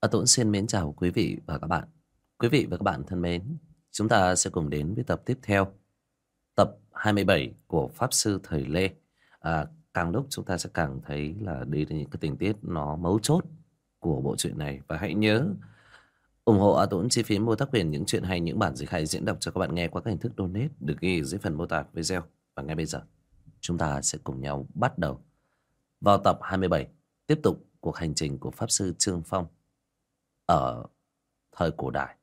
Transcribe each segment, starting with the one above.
A Tuấn xin mến chào quý vị và các bạn. Quý vị và các bạn thân mến, chúng ta sẽ cùng đến với tập tiếp theo. Tập 27 của Pháp Sư Thời Lê. À, càng lúc chúng ta sẽ càng thấy là đi đến những cái tình tiết nó mấu chốt của bộ truyện này. Và hãy nhớ ủng hộ A Tuấn chi phí mua tác quyền những chuyện hay, những bản dịch hay diễn đọc cho các bạn nghe qua các hình thức donate được ghi dưới phần mô tả video. Và ngay bây giờ, chúng ta sẽ cùng nhau bắt đầu vào tập 27 tiếp tục cuộc hành trình của Pháp Sư Trương Phong ở thời cổ đại.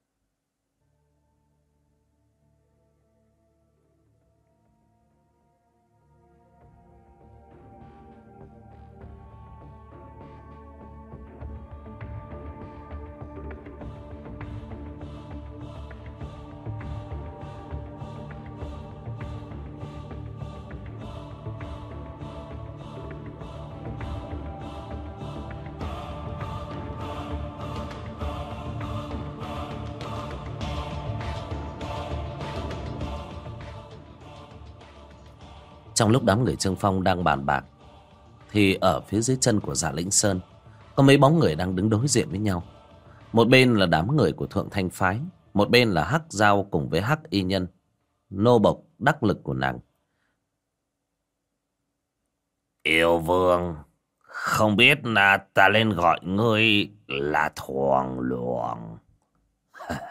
Trong lúc đám người Trương Phong đang bàn bạc, Thì ở phía dưới chân của giả lĩnh Sơn, Có mấy bóng người đang đứng đối diện với nhau. Một bên là đám người của Thượng Thanh Phái, Một bên là Hắc Giao cùng với Hắc Y Nhân, Nô bộc đắc lực của nàng. Yêu vương, Không biết là ta lên gọi ngươi là Thuồng Luồng.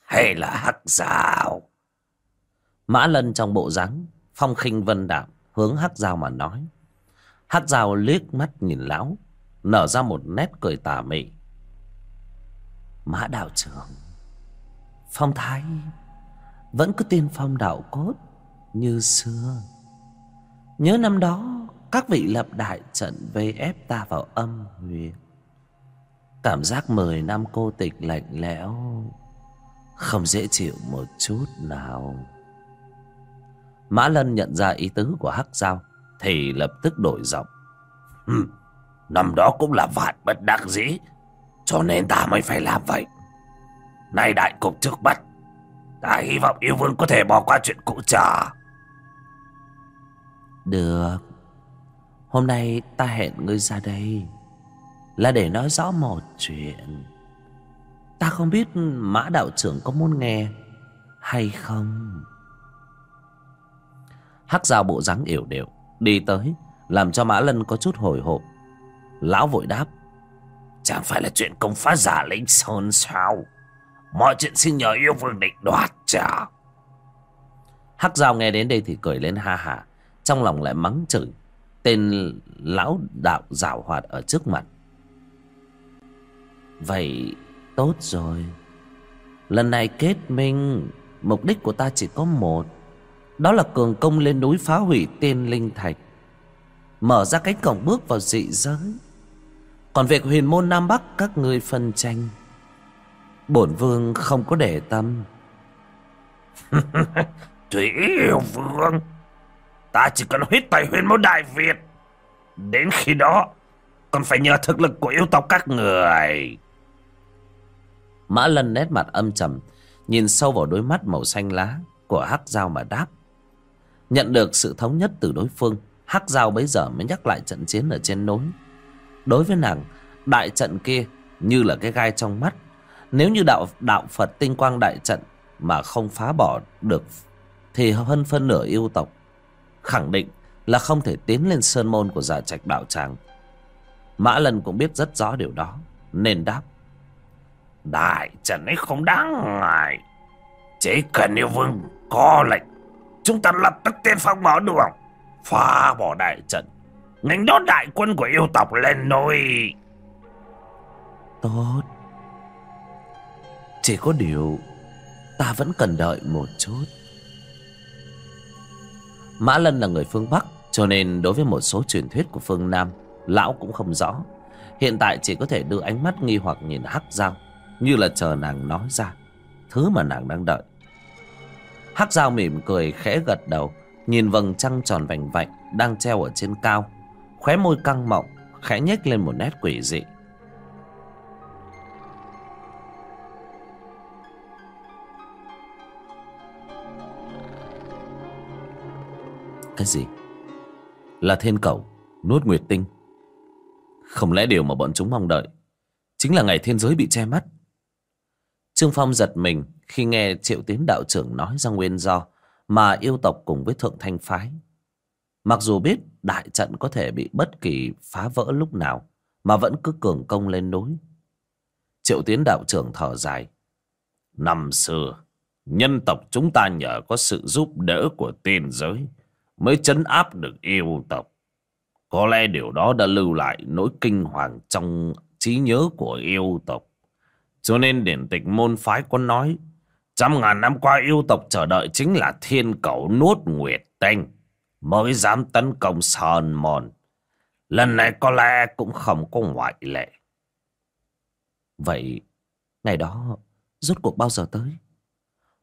Hay là Hắc Giao? Mã Lân trong bộ dáng phong khinh vân đạm hướng Hắc Giao mà nói. Hắc Giao liếc mắt nhìn lão, nở ra một nét cười tà mị. Mã đạo trưởng, phong thái vẫn cứ tiên phong đạo cốt như xưa. Nhớ năm đó các vị lập đại trận vây ép ta vào âm huyệt. Cảm giác mười năm cô tịch lạnh lẽo Không dễ chịu một chút nào Mã Lân nhận ra ý tứ của Hắc Giao Thì lập tức đổi giọng. Hmm, Năm đó cũng là vạn bất đắc dĩ Cho nên ta mới phải làm vậy. Nay đại cục trước mắt Ta hy vọng yêu vương có thể bỏ qua chuyện cũ trở Được. Hôm nay ta hẹn ngươi ra đây Là để nói rõ một chuyện. Ta không biết mã đạo trưởng có muốn nghe Hay không Hắc Giao bộ dáng yểu điệu, Đi tới, Làm cho Mã Lân có chút hồi hộp. Lão vội đáp, Chẳng phải là chuyện công phá giả lĩnh sơn sao? Mọi chuyện xin nhờ yêu vương định đoạt chả. Hắc Giao nghe đến đây thì cười lên ha hả Trong lòng lại mắng chửi. Tên lão đạo giảo hoạt ở trước mặt. Vậy tốt rồi. Lần này kết minh, Mục đích của ta chỉ có một đó là cường công lên núi phá hủy tiên linh thạch. Mở ra cánh cổng bước vào dị giới. Còn việc huyền môn Nam Bắc các ngươi phân tranh. Bổn vương không có để tâm. Yêu vương Ta chỉ cần huyết tẩy huyền môn Đại Việt. Đến khi đó Còn phải nhờ thực lực của yêu tộc các người. Mã Lân nét mặt âm trầm Nhìn sâu vào đôi mắt màu xanh lá Của hắc dao mà đáp Nhận được sự thống nhất từ đối phương, Hắc Giao bấy giờ mới nhắc lại trận chiến ở trên núi. Đối với nàng, Đại trận kia như là cái gai trong mắt. Nếu như đạo đạo Phật tinh quang đại trận Mà không phá bỏ được, Thì hơn phân nửa yêu tộc Khẳng định là không thể tiến lên sơn môn của giả trạch đạo tràng. Mã lân cũng biết rất rõ điều đó, Nên đáp. Đại trận ấy không đáng ngại. Chỉ cần yêu vương có lệnh Chúng ta lập tức tiên phong mở đường. Phá bỏ đại trận. Ngành đón đại quân của yêu tộc lên núi. Tốt. Chỉ có điều, Ta vẫn cần đợi một chút. Mã Lân là người phương Bắc, Cho nên đối với một số truyền thuyết của phương Nam, Lão cũng không rõ. Hiện tại chỉ có thể đưa ánh mắt nghi hoặc nhìn Hắc Giao, Như là chờ nàng nói ra. Thứ mà nàng đang đợi Hắc Giao mỉm cười khẽ gật đầu, Nhìn vầng trăng tròn vành vạnh Đang treo ở trên cao, Khóe môi căng mọng, Khẽ nhếch lên một nét quỷ dị. Cái gì? Là thiên cầu Nuốt nguyệt tinh. Không lẽ điều mà bọn chúng mong đợi Chính là ngày thiên giới bị che mắt? Trương Phong giật mình Khi nghe triệu tiến đạo trưởng nói ra nguyên do Mà yêu tộc cùng với thượng thanh phái. Mặc dù biết đại trận có thể bị bất kỳ phá vỡ lúc nào, Mà vẫn cứ cường công lên núi. Triệu tiến đạo trưởng thở dài. Năm xưa, Nhân tộc chúng ta nhờ có sự giúp đỡ của tiên giới Mới chấn áp được yêu tộc. Có lẽ điều đó đã lưu lại nỗi kinh hoàng trong trí nhớ của yêu tộc. Cho nên điển tịch môn phái có nói, Trăm ngàn năm qua yêu tộc chờ đợi chính là thiên cầu nuốt nguyệt tinh Mới dám tấn công sơn mòn Lần này có lẽ cũng không có ngoại lệ Vậy, ngày đó, rốt cuộc bao giờ tới?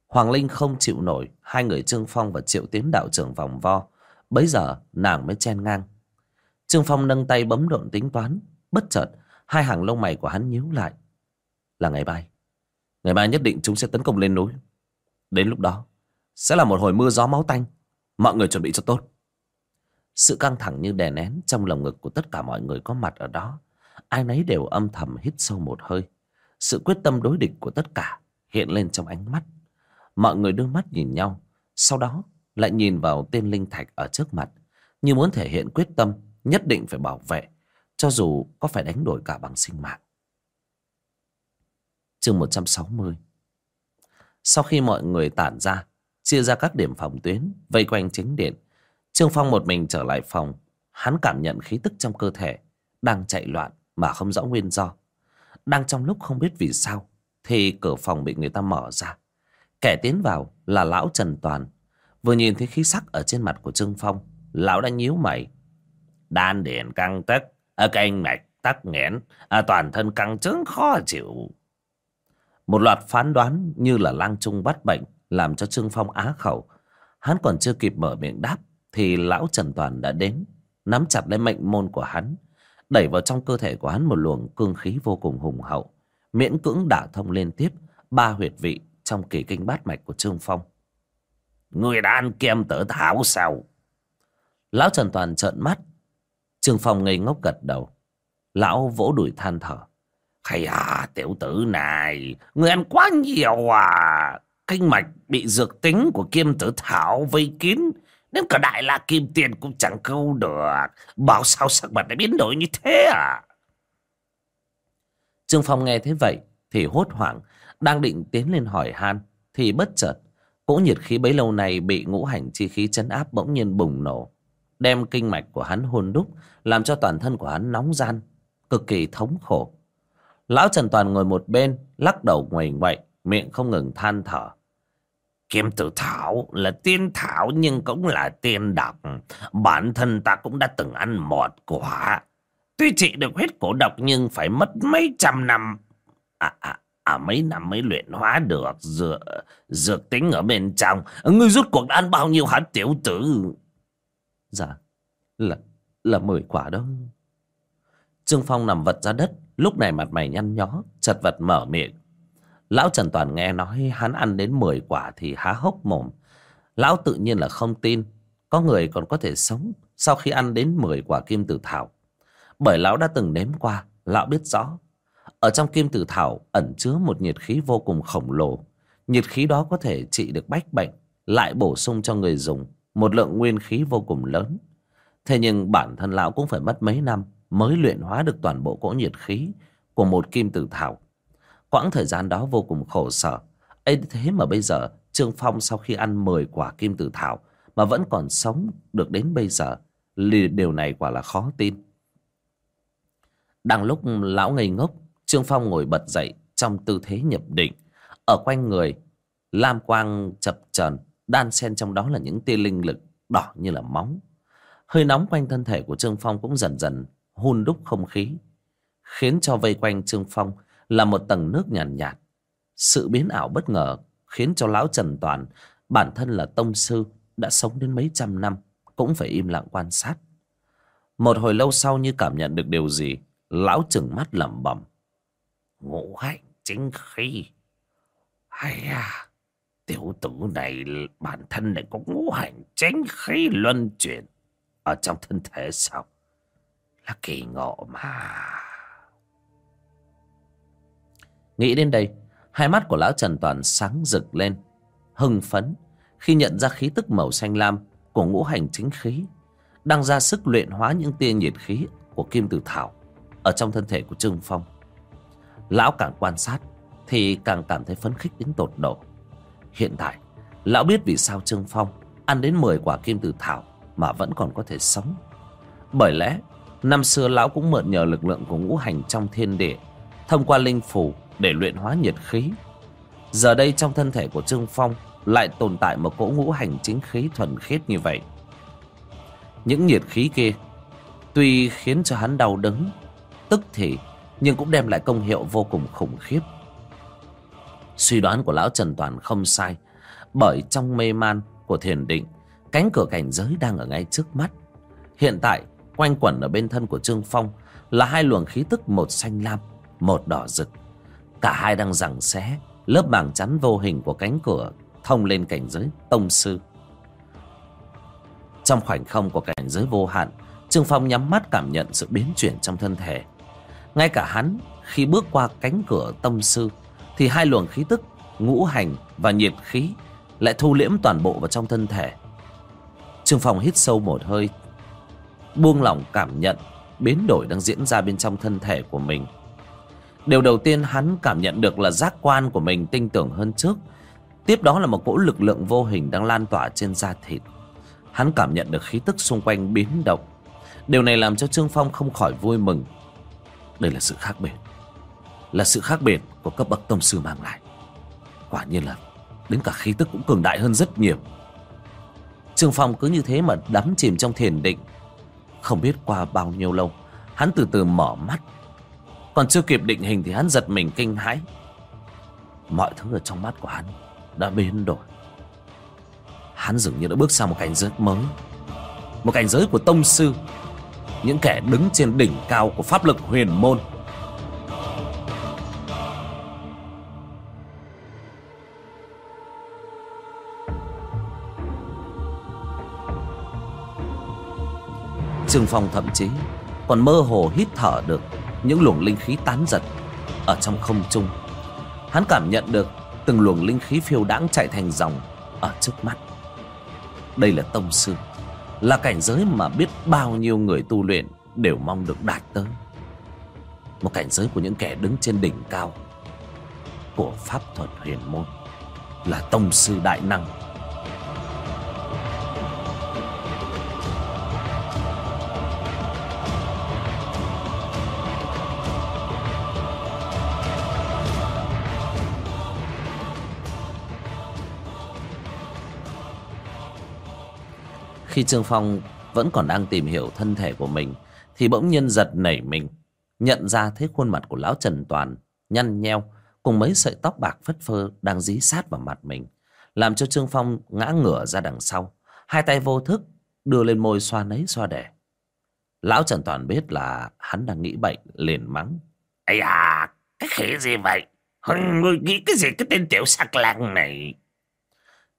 Hoàng Linh không chịu nổi, hai người Trương Phong và Triệu Tiến đạo trưởng vòng vo. Bấy giờ, nàng mới chen ngang. Trương Phong nâng tay bấm độn tính toán. Bất chợt, hai hàng lông mày của hắn nhíu lại. Là ngày mai. Ngày mai nhất định chúng sẽ tấn công lên núi. Đến lúc đó sẽ là một hồi mưa gió máu tanh. Mọi người chuẩn bị cho tốt. Sự căng thẳng như đè nén trong lồng ngực của tất cả mọi người có mặt ở đó. Ai nấy đều âm thầm hít sâu một hơi. Sự quyết tâm đối địch của tất cả hiện lên trong ánh mắt. Mọi người đưa mắt nhìn nhau, sau đó lại nhìn vào tên linh thạch ở trước mặt, như muốn thể hiện quyết tâm nhất định phải bảo vệ, cho dù có phải đánh đổi cả bằng sinh mạng. Chương 160 Sau khi mọi người tản ra, chia ra các điểm phòng tuyến, vây quanh chính điện, Trương Phong một mình trở lại phòng, hắn cảm nhận khí tức trong cơ thể, đang chạy loạn mà không rõ nguyên do. Đang trong lúc không biết vì sao, thì cửa phòng bị người ta mở ra. Kẻ tiến vào là lão Trần Toàn. Vừa nhìn thấy khí sắc ở trên mặt của Trương Phong, lão đã nhíu mày. Đan điền căng tức, ở kinh mạch tắc nghẽn, ở toàn thân căng trứng khó chịu. Một loạt phán đoán như là lang trung bắt bệnh làm cho Trương Phong á khẩu. Hắn còn chưa kịp mở miệng đáp thì lão Trần Toàn đã đến, nắm chặt lấy mệnh môn của hắn, đẩy vào trong cơ thể của hắn một luồng cương khí vô cùng hùng hậu, miễn cưỡng đả thông liên tiếp ba huyệt vị trong kỳ kinh bát mạch của Trương Phong. Người đã ăn kem tớ thảo sao? Lão Trần Toàn trợn mắt. Trương Phong ngây ngốc gật đầu. Lão vỗ đùi than thở. Hay à, tiểu tử này, người ăn quá nhiều à. Kinh mạch bị dược tính của kim tử thảo vây kín. Đến cả đại la kim tiền cũng chẳng câu được. Bảo sao sắc mặt lại biến đổi như thế à? Trương Phong nghe thế vậy thì hốt hoảng đang định tiến lên hỏi han thì bất chợt cỗ nhiệt khí bấy lâu nay bị ngũ hành chi khí chấn áp bỗng nhiên bùng nổ đem kinh mạch của hắn hôn đúc làm cho toàn thân của hắn nóng gian cực kỳ thống khổ lão trần toàn ngồi một bên lắc đầu ngoài ngoại miệng không ngừng than thở Kiếm tử thảo là tiên thảo nhưng cũng là tiên độc. Bản thân ta cũng đã từng ăn một quả. Tuy trị được hết cổ độc nhưng phải mất mấy trăm năm. À, à, à mấy năm mới luyện hóa được dược, dược tính ở bên trong. Ngươi rút cuộc ăn bao nhiêu hả tiểu tử? Dạ, là, là mười quả đó. Trương Phong nằm vật ra đất, lúc này mặt mày nhăn nhó, chật vật mở miệng. Lão Trần Toàn nghe nói hắn ăn đến mười quả thì há hốc mồm. Lão tự nhiên là không tin, có người còn có thể sống sau khi ăn đến mười quả kim tử thảo. Bởi lão đã từng nếm qua, lão biết rõ ở trong kim tử thảo ẩn chứa một nhiệt khí vô cùng khổng lồ. Nhiệt khí đó có thể trị được bách bệnh, lại bổ sung cho người dùng một lượng nguyên khí vô cùng lớn. Thế nhưng bản thân lão cũng phải mất mấy năm mới luyện hóa được toàn bộ cỗ nhiệt khí của một kim tử thảo. Quãng thời gian đó vô cùng khổ sở. ấy thế mà bây giờ Trương Phong sau khi ăn 10 quả kim tử thảo mà vẫn còn sống được đến bây giờ. Điều này quả là khó tin. Đang lúc lão ngây ngốc Trương Phong ngồi bật dậy trong tư thế nhập định. Ở quanh người, lam quang chập chờn đan xen trong đó là những tia linh lực đỏ như là móng. Hơi nóng quanh thân thể của Trương Phong cũng dần dần hun đúc không khí, khiến cho vây quanh Trương Phong là một tầng nước nhàn nhạt, nhạt. Sự biến ảo bất ngờ khiến cho lão Trần Toàn, bản thân là tông sư, đã sống đến mấy trăm năm, cũng phải im lặng quan sát. Một hồi lâu sau như cảm nhận được điều gì, lão trừng mắt lẩm bẩm ngũ hành chính khí hay à tiểu tử này bản thân lại có ngũ hành chính khí luân chuyển ở trong thân thể sao là kỳ ngộ mà. Nghĩ đến đây, Hai mắt của lão Trần Toàn sáng rực lên, Hưng phấn Khi nhận ra khí tức màu xanh lam Của ngũ hành chính khí, Đang ra sức luyện hóa những tia nhiệt khí Của kim tử thảo Ở trong thân thể của Trương Phong. Lão càng quan sát Thì càng cảm thấy phấn khích đến tột độ. Hiện tại, Lão biết vì sao Trương Phong Ăn đến 10 quả kim tử thảo Mà vẫn còn có thể sống. Bởi lẽ Năm xưa lão cũng mượn nhờ lực lượng của ngũ hành trong thiên địa, Thông qua linh phủ để luyện hóa nhiệt khí. Giờ đây trong thân thể của Trương Phong Lại tồn tại một cỗ ngũ hành chính khí thuần khiết như vậy. Những nhiệt khí kia Tuy khiến cho hắn đau đớn, Tức thì, Nhưng cũng đem lại công hiệu vô cùng khủng khiếp. Suy đoán của lão Trần Toàn không sai, Bởi trong mê man của thiền định, Cánh cửa cảnh giới đang ở ngay trước mắt. Hiện tại quanh quẩn ở bên thân của Trương Phong Là hai luồng khí tức một xanh lam, Một đỏ rực. Cả hai đang giằng xé, Lớp màng chắn vô hình của cánh cửa Thông lên cảnh giới tông sư. Trong khoảnh không của cảnh giới vô hạn, Trương Phong nhắm mắt cảm nhận sự biến chuyển trong thân thể. Ngay cả hắn, Khi bước qua cánh cửa tông sư, Thì hai luồng khí tức, Ngũ hành và nhiệt khí Lại thu liễm toàn bộ vào trong thân thể. Trương Phong hít sâu một hơi Buông lỏng cảm nhận, Biến đổi đang diễn ra bên trong thân thể của mình Điều đầu tiên hắn cảm nhận được là giác quan của mình tinh tưởng hơn trước. Tiếp đó là một cỗ lực lượng vô hình đang lan tỏa trên da thịt. Hắn cảm nhận được khí tức xung quanh biến động. Điều này làm cho Trương Phong không khỏi vui mừng. Đây là sự khác biệt. Là sự khác biệt của cấp bậc tông sư mang lại. Quả nhiên là đến cả khí tức cũng cường đại hơn rất nhiều. Trương Phong cứ như thế mà đắm chìm trong thiền định. Không biết qua bao nhiêu lâu, hắn từ từ mở mắt. Còn chưa kịp định hình thì hắn giật mình kinh hãi. Mọi thứ ở trong mắt của hắn Đã biến đổi. Hắn dường như đã bước sang một cảnh giới mới Một cảnh giới của tông sư Những kẻ đứng trên đỉnh cao của pháp lực huyền môn. Trương Phong thậm chí còn mơ hồ hít thở được những luồng linh khí tán giật ở trong không trung. Hắn cảm nhận được từng luồng linh khí phiêu đãng chạy thành dòng ở trước mắt. Đây là tông sư, là cảnh giới mà biết bao nhiêu người tu luyện đều mong được đạt tới. Một cảnh giới của những kẻ đứng trên đỉnh cao của pháp thuật huyền môn là tông sư đại năng. Khi Trương Phong vẫn còn đang tìm hiểu thân thể của mình, Thì bỗng nhiên giật nảy mình, Nhận ra thấy khuôn mặt của lão Trần Toàn Nhăn nheo, Cùng mấy sợi tóc bạc phất phơ Đang dí sát vào mặt mình, Làm cho Trương Phong ngã ngửa ra đằng sau, Hai tay vô thức đưa lên môi xoa nấy xoa đẻ. Lão Trần Toàn biết là hắn đang nghĩ bệnh, liền mắng, Ây à Cái khỉ gì vậy? Người nghĩ cái gì? Cái tên tiểu sắc lang này.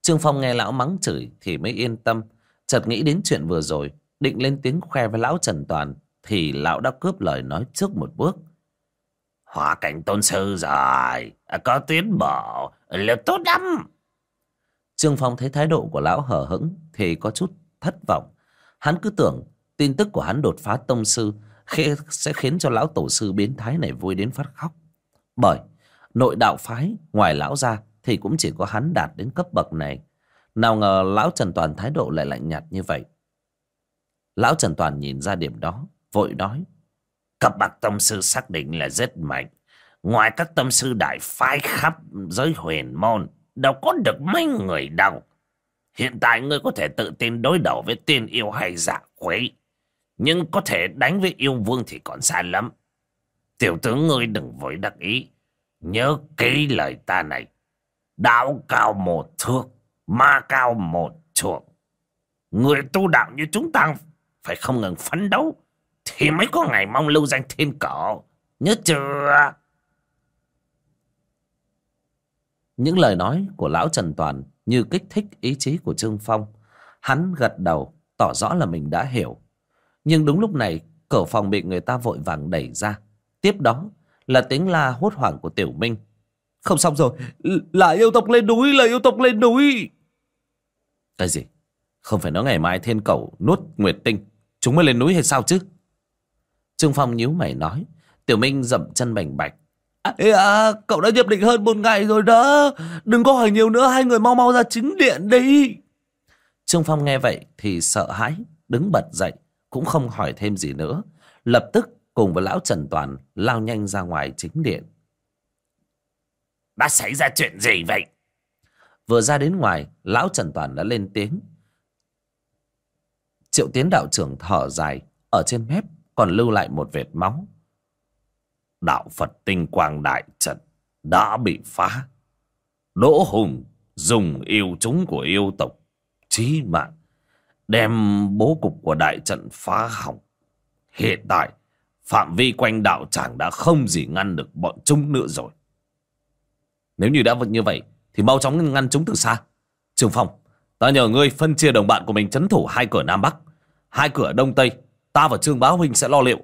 Trương Phong nghe lão mắng chửi Thì mới yên tâm Chợt nghĩ đến chuyện vừa rồi, Định lên tiếng khoe với lão Trần Toàn, Thì lão đã cướp lời nói trước một bước. Hòa cảnh tôn sư rồi, Có tiến bộ Là tốt lắm. Trương Phong thấy thái độ của lão hờ hững Thì có chút thất vọng. Hắn cứ tưởng tin tức của hắn đột phá tông sư Sẽ khiến cho lão tổ sư biến thái này vui đến phát khóc. Bởi nội đạo phái ngoài lão ra Thì cũng chỉ có hắn đạt đến cấp bậc này nào ngờ lão Trần Toàn thái độ lại lạnh nhạt như vậy. Lão Trần Toàn nhìn ra điểm đó, vội nói. Cấp bậc tâm sư xác định là rất mạnh. Ngoài các tâm sư đại phái khắp giới huyền môn, đâu có được mấy người đâu. Hiện tại ngươi có thể tự tin đối đầu với tiên yêu hay giả quấy. Nhưng có thể đánh với yêu vương thì còn xa lắm. Tiểu tướng ngươi đừng vội đắc ý. Nhớ kỹ lời ta này. Đạo cao một thước ma cao một chuộng. Người tu đạo như chúng ta phải không ngừng phấn đấu thì mới có ngày mong lưu danh thiên cổ. Nhớ chưa? Những lời nói của lão Trần Toàn như kích thích ý chí của Trương Phong. Hắn gật đầu, tỏ rõ là mình đã hiểu. Nhưng đúng lúc này, cửa phòng bị người ta vội vàng đẩy ra. Tiếp đó là tiếng la hốt hoảng của Tiểu Minh Không xong rồi Là yêu tộc lên núi Là yêu tộc lên núi cái gì? Không phải nói ngày mai thiên cầu nuốt nguyệt tinh Chúng mới lên núi hay sao chứ? Trương Phong nhíu mày nói. Tiểu Minh dậm chân bành bạch. À, à, Cậu đã nhập định hơn một ngày rồi đó. Đừng có hỏi nhiều nữa Hai người mau mau ra chính điện đi. Trương Phong nghe vậy thì sợ hãi Đứng bật dậy Cũng không hỏi thêm gì nữa. Lập tức cùng với lão Trần Toàn Lao nhanh ra ngoài chính điện. Đã xảy ra chuyện gì vậy? Vừa ra đến ngoài, Lão Trần Toàn đã lên tiếng Triệu tiến đạo trưởng thở dài, Ở trên mép còn lưu lại một vệt máu đạo Phật tinh quang đại trận đã bị phá. Đỗ Hùng dùng yêu chúng của yêu tộc, chí mạng, đem bố cục của đại trận phá hỏng. Hiện tại, phạm vi quanh đạo tràng đã không gì ngăn được bọn chúng nữa rồi. Nếu như đã vẫn như vậy thì mau chóng ngăn chúng từ xa. Trường Phong, ta nhờ ngươi phân chia đồng bạn của mình chấn thủ hai cửa Nam Bắc, hai cửa Đông Tây. Ta và Trương Bá Huynh sẽ lo liệu.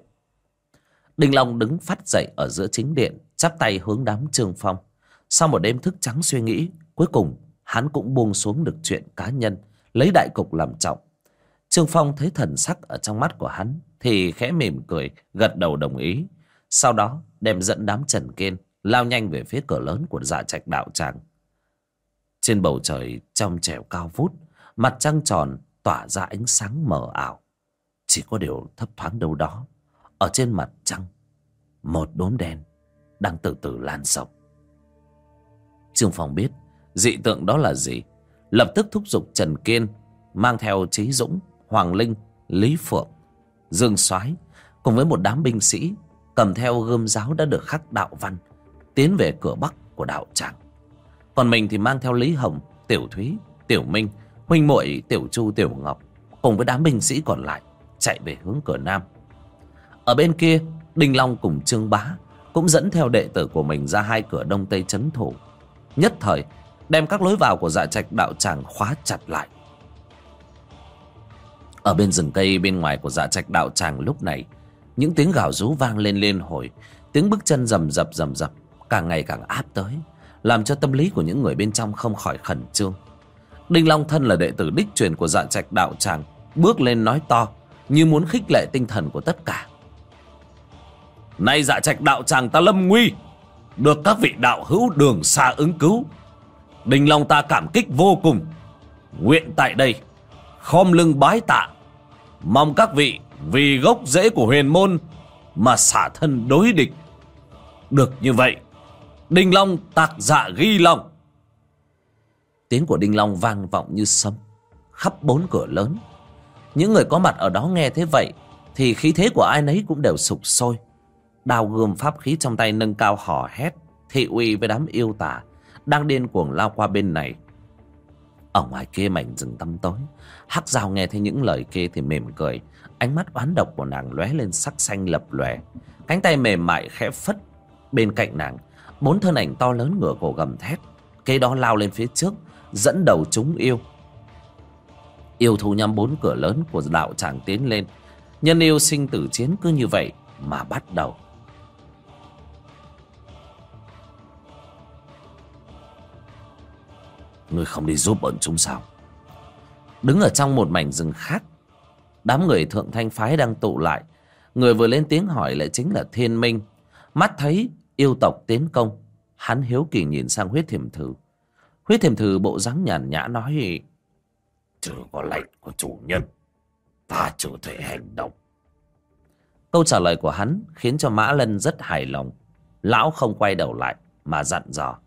Đinh Long đứng phát dậy ở giữa chính điện, chắp tay hướng đám Trương Phong. Sau một đêm thức trắng suy nghĩ, cuối cùng hắn cũng buông xuống được chuyện cá nhân, lấy đại cục làm trọng. Trương Phong thấy thần sắc ở trong mắt của hắn, thì khẽ mỉm cười, gật đầu đồng ý. Sau đó đem dẫn đám Trần Kiên lao nhanh về phía cửa lớn của dạ trạch đạo tràng. Trên bầu trời trong trẻo cao vút, mặt trăng tròn tỏa ra ánh sáng mờ ảo. Chỉ có điều thấp thoáng đâu đó ở trên mặt trăng Một đốm đen Đang từ từ lan rộng Trương Phong biết Dị tượng đó là gì Lập tức thúc giục Trần Kiên Mang theo Trí Dũng, Hoàng Linh, Lý Phượng Dương Soái Cùng với một đám binh sĩ Cầm theo gươm giáo đã được khắc đạo văn Tiến về cửa bắc của đạo tràng còn mình thì mang theo Lý Hồng Tiểu Thúy, Tiểu Minh Huynh muội Tiểu Chu, Tiểu Ngọc Cùng với đám binh sĩ còn lại Chạy về hướng cửa nam. Ở bên kia Đinh Long cùng Trương Bá Cũng dẫn theo đệ tử của mình ra hai cửa đông tây chấn thủ. Nhất thời Đem các lối vào của dạ trạch đạo tràng khóa chặt lại. Ở bên rừng cây bên ngoài của dạ trạch đạo tràng lúc này Những tiếng gào rú vang lên liên hồi Tiếng bước chân rầm rập rầm rập Càng ngày càng áp tới. Làm cho tâm lý của những người bên trong không khỏi khẩn trương. Đinh Long thân là đệ tử đích truyền của dạ trạch đạo tràng, Bước lên nói to Như muốn khích lệ tinh thần của tất cả. Nay dạ trạch đạo tràng ta lâm nguy, Được các vị đạo hữu đường xa ứng cứu. Đinh Long ta cảm kích vô cùng, Nguyện tại đây Khom lưng bái tạ, Mong các vị vì gốc rễ của huyền môn Mà xả thân đối địch. Được như vậy Đinh Long tạc dạ ghi lòng. Tiếng của Đinh Long vang vọng như sấm, Khắp bốn cửa lớn. Những người có mặt ở đó nghe thế vậy, Thì khí thế của ai nấy cũng đều sụp sôi. Đào gươm pháp khí trong tay nâng cao hò hét, thị uy với đám yêu tả đang điên cuồng lao qua bên này. Ở ngoài kia mảnh rừng tăm tối, hắc dao nghe thấy những lời kia thì mỉm cười. Ánh mắt oán độc của nàng lóe lên sắc xanh lập lòe. Cánh tay mềm mại khẽ phất, bên cạnh nàng bốn thân ảnh to lớn ngửa cổ gầm thét, kế đó lao lên phía trước, dẫn đầu chúng yêu. Yêu thú nhắm bốn cửa lớn của đạo tràng tiến lên. Nhân yêu sinh tử chiến cứ như vậy mà bắt đầu. Ngươi không đi giúp bọn chúng sao? Đứng ở trong một mảnh rừng khác, Đám người thượng thanh phái đang tụ lại. Người vừa lên tiếng hỏi lại chính là thiên minh. Mắt thấy yêu tộc tiến công. Hắn hiếu kỳ nhìn sang huyết thiềm thử. Huyết thiềm thử bộ dáng nhàn nhã nói Chưa có lệnh của chủ nhân, Ta chủ thể hành động. Câu trả lời của hắn khiến cho Mã Lân rất hài lòng. Lão không quay đầu lại mà dặn dò,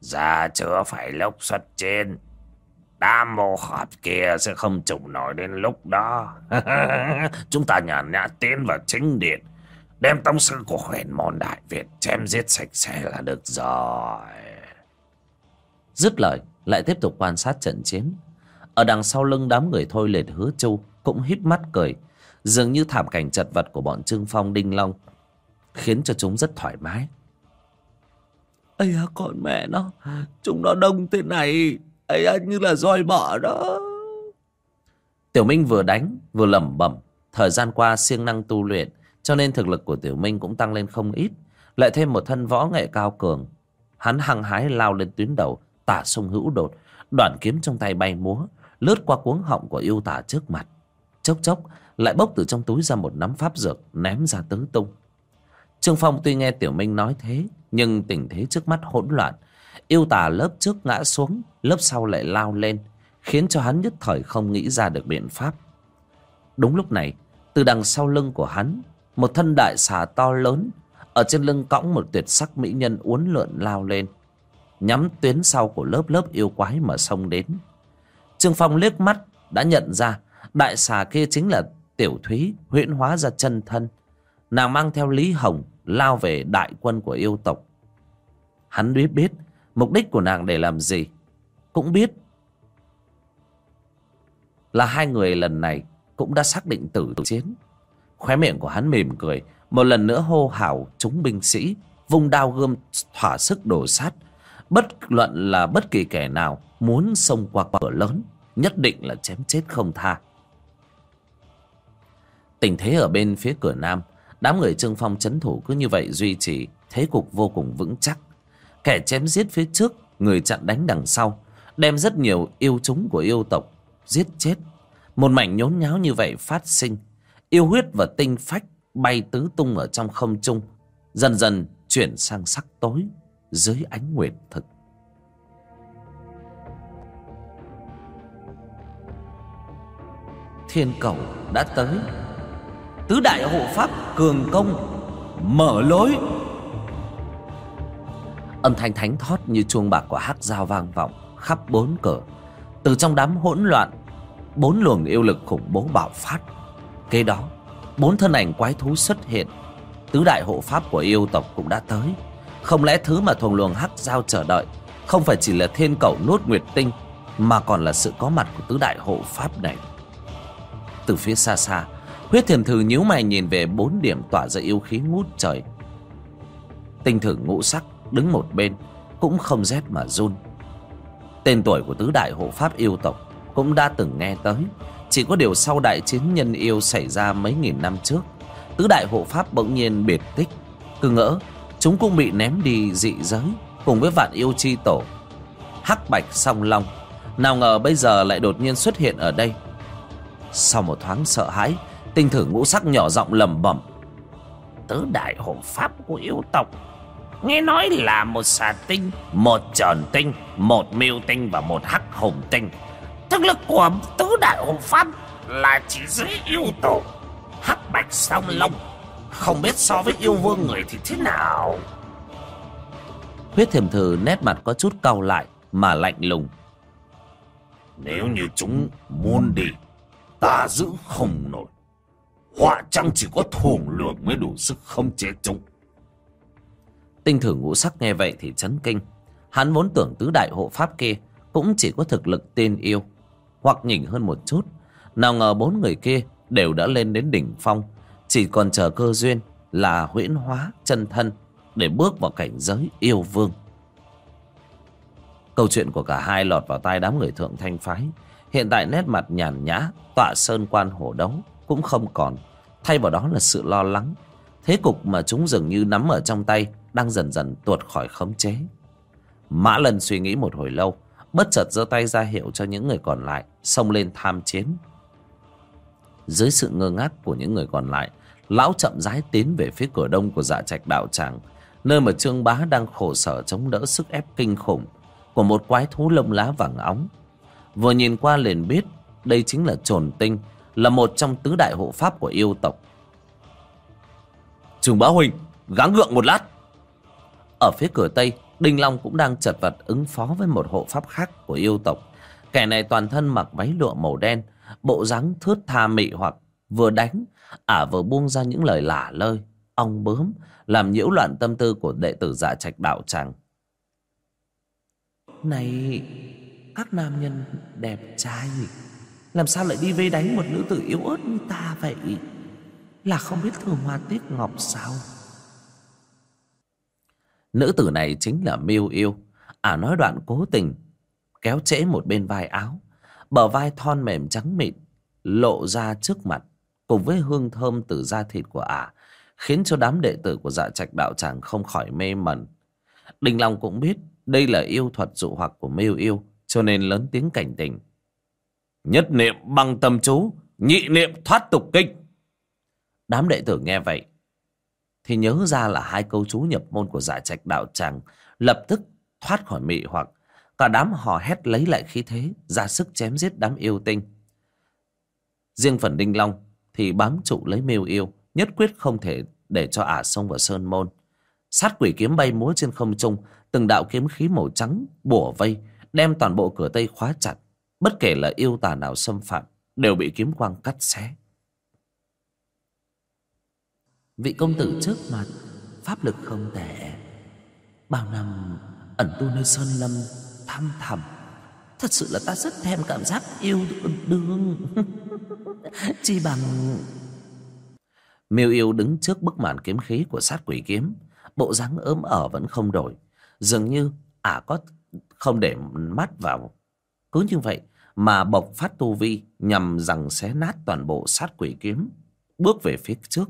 Ra chưa phải lúc xuất trên. Đám mô họp kia sẽ không chịu nổi đến lúc đó. Chúng ta nhàn nhã tiến vào chính điện. Đem tông sư của huyền môn Đại Việt chém giết sạch sẽ là được rồi. Dứt lời lại tiếp tục quan sát trận chiến. Ở đằng sau lưng đám người thôi lệt hứa châu Cũng híp mắt cười. Dường như thảm cảnh chật vật của bọn Trương Phong Đinh Long Khiến cho chúng rất thoải mái. Ây à con mẹ nó chúng nó đông thế này ấy à, như là roi bọ đó. Tiểu minh vừa đánh vừa lẩm bẩm thời gian qua siêng năng tu luyện cho nên thực lực của tiểu minh cũng tăng lên không ít, lại thêm một thân võ nghệ cao cường. Hắn hăng hái lao lên tuyến đầu, tả sông hữu đột, đoạn kiếm trong tay bay múa, lướt qua cuống họng của yêu tả trước mặt. Chốc chốc, lại bốc từ trong túi ra một nắm pháp dược, ném ra tứ tung. Trương phong tuy nghe tiểu minh nói thế, nhưng tình thế trước mắt hỗn loạn. Yêu tả lớp trước ngã xuống, lớp sau lại lao lên, khiến cho hắn nhất thời không nghĩ ra được biện pháp. Đúng lúc này, từ đằng sau lưng của hắn một thân đại xà to lớn, ở trên lưng cõng một tuyệt sắc mỹ nhân uốn lượn lao lên, nhắm tuyến sau của lớp lớp yêu quái mà xông đến. Trương phong liếc mắt, đã nhận ra đại xà kia chính là tiểu thúy, huyễn hóa ra chân thân. Nàng mang theo lý hồng lao về đại quân của yêu tộc. Hắn biết biết mục đích của nàng để làm gì, cũng biết là hai người lần này cũng đã xác định tử chiến khóe miệng của hắn mỉm cười. Một lần nữa hô hào chúng binh sĩ, vung đao gươm thỏa sức đổ sát. Bất luận là bất kỳ kẻ nào muốn xông qua cửa lớn, nhất định là chém chết không tha. Tình thế ở bên phía cửa nam, đám người trương phong chấn thủ cứ như vậy duy trì, thế cục vô cùng vững chắc. Kẻ chém giết phía trước, người chặn đánh đằng sau, đem rất nhiều yêu chúng của yêu tộc giết chết. Một mảnh nhốn nháo như vậy phát sinh yêu huyết và tinh phách bay tứ tung ở trong không trung, dần dần chuyển sang sắc tối dưới ánh nguyệt thực. Thiên cầu đã tới. Tứ đại hộ pháp cường công, mở lối. Âm thanh thánh thót như chuông bạc của hắc dao vang vọng khắp bốn cửa. Từ trong đám hỗn loạn, bốn luồng yêu lực khủng bố bạo phát kế đó, bốn thân ảnh quái thú xuất hiện. Tứ đại hộ pháp của yêu tộc cũng đã tới. Không lẽ thứ mà thuồng luồng hắc giao chờ đợi không phải chỉ là thiên cầu nuốt nguyệt tinh, mà còn là sự có mặt của tứ đại hộ pháp này? Từ phía xa xa, huyết thiềm thử nhíu mày nhìn về bốn điểm tỏa ra yêu khí ngút trời. Tinh thử ngũ sắc đứng một bên cũng không rét mà run. Tên tuổi của tứ đại hộ pháp yêu tộc cũng đã từng nghe tới chỉ có điều sau đại chiến nhân yêu xảy ra mấy nghìn năm trước, tứ đại hộ pháp bỗng nhiên biệt tích. Cứ ngỡ, chúng cũng bị ném đi dị giới, cùng với vạn yêu chi tổ. Hắc bạch song long, nào ngờ bây giờ lại đột nhiên xuất hiện ở đây. Sau một thoáng sợ hãi, tinh thử ngũ sắc nhỏ giọng lẩm bẩm. Tứ đại hộ pháp của yêu tộc, nghe nói là một xà tinh, một tròn tinh, một miêu tinh và một hắc hùng tinh thực lực của tứ đại hộ pháp là chỉ dưới yêu tổ hắc bạch song long. Không biết so với yêu vương người thì thế nào? Huyết thiềm thử nét mặt có chút cau lại mà lạnh lùng. Nếu như chúng muốn đi ta giữ không nổi. Họa chăng chỉ có thuồng lượng mới đủ sức không chế chúng? Tinh thử ngũ sắc nghe vậy thì chấn kinh. Hắn vốn tưởng tứ đại hộ pháp kia cũng chỉ có thực lực tiên yêu hoặc nhỉnh hơn một chút. Nào ngờ bốn người kia đều đã lên đến đỉnh phong. Chỉ còn chờ cơ duyên là huyễn hóa chân thân để bước vào cảnh giới yêu vương. Câu chuyện của cả hai lọt vào tai đám người thượng thanh phái. Hiện tại nét mặt nhàn nhã, tọa sơn quan hổ đấu cũng không còn. Thay vào đó là sự lo lắng. Thế cục mà chúng dường như nắm ở trong tay đang dần dần tuột khỏi khống chế. Mã lần suy nghĩ một hồi lâu bất chợt giơ tay ra hiệu cho những người còn lại, xông lên tham chiến. Dưới sự ngơ ngác của những người còn lại, lão chậm rãi tiến về phía cửa đông của dạ trạch đạo tràng, nơi mà trương bá đang khổ sở chống đỡ sức ép kinh khủng của một quái thú lông lá vàng óng. Vừa nhìn qua liền biết, đây chính là trồn tinh, là một trong tứ đại hộ pháp của yêu tộc. Trương bá huynh gắng gượng một lát. Ở phía cửa tây đinh long cũng đang chật vật ứng phó với một hộ pháp khác của yêu tộc. Kẻ này toàn thân mặc váy lụa màu đen, bộ dáng thướt tha mị hoặc, vừa đánh ả vừa buông ra những lời lả lơi, ong bướm, làm nhiễu loạn tâm tư của đệ tử dạ trạch đạo tràng. Này, các nam nhân đẹp trai, làm sao lại đi vây đánh một nữ tử yếu ớt như ta vậy? Là không biết thường hoa tiếc ngọc sao? Nữ tử này chính là miêu yêu ả nói đoạn cố tình kéo trễ một bên vai áo bờ vai thon mềm trắng mịn lộ ra trước mặt cùng với hương thơm từ da thịt của ả khiến cho đám đệ tử của dạ trạch đạo tràng không khỏi mê mẩn Đình Long cũng biết đây là yêu thuật dụ hoặc của Miêu Yêu, cho nên lớn tiếng cảnh tỉnh. Nhất niệm bằng tâm chú, nhị niệm thoát tục kinh. Đám đệ tử nghe vậy, thì nhớ ra là hai câu chú nhập môn của giả trạch đạo tràng, lập tức thoát khỏi mị hoặc. Cả đám hò hét lấy lại khí thế, ra sức chém giết đám yêu tinh. Riêng phần Đinh Long thì bám trụ lấy mưu Yêu, nhất quyết không thể để cho ả xông vào sơn môn. Sát quỷ kiếm bay múa trên không trung, từng đạo kiếm khí màu trắng bủa vây, đem toàn bộ cửa tây khóa chặt. Bất kể là yêu tà nào xâm phạm, đều bị kiếm quang cắt xé. Vị công tử trước mặt, pháp lực không tệ. Bao năm ẩn tu nơi sơn lâm, thăm thẳm. Thật sự là ta rất thèm cảm giác yêu đương. Chi bằng... Miêu yêu đứng trước bức màn kiếm khí của sát quỷ kiếm Bộ dáng ớm ở ờ vẫn không đổi Dường như ả à có không để mắt vào Cứ như vậy mà bộc phát tu vi Nhằm rằng xé nát toàn bộ sát quỷ kiếm Bước về phía trước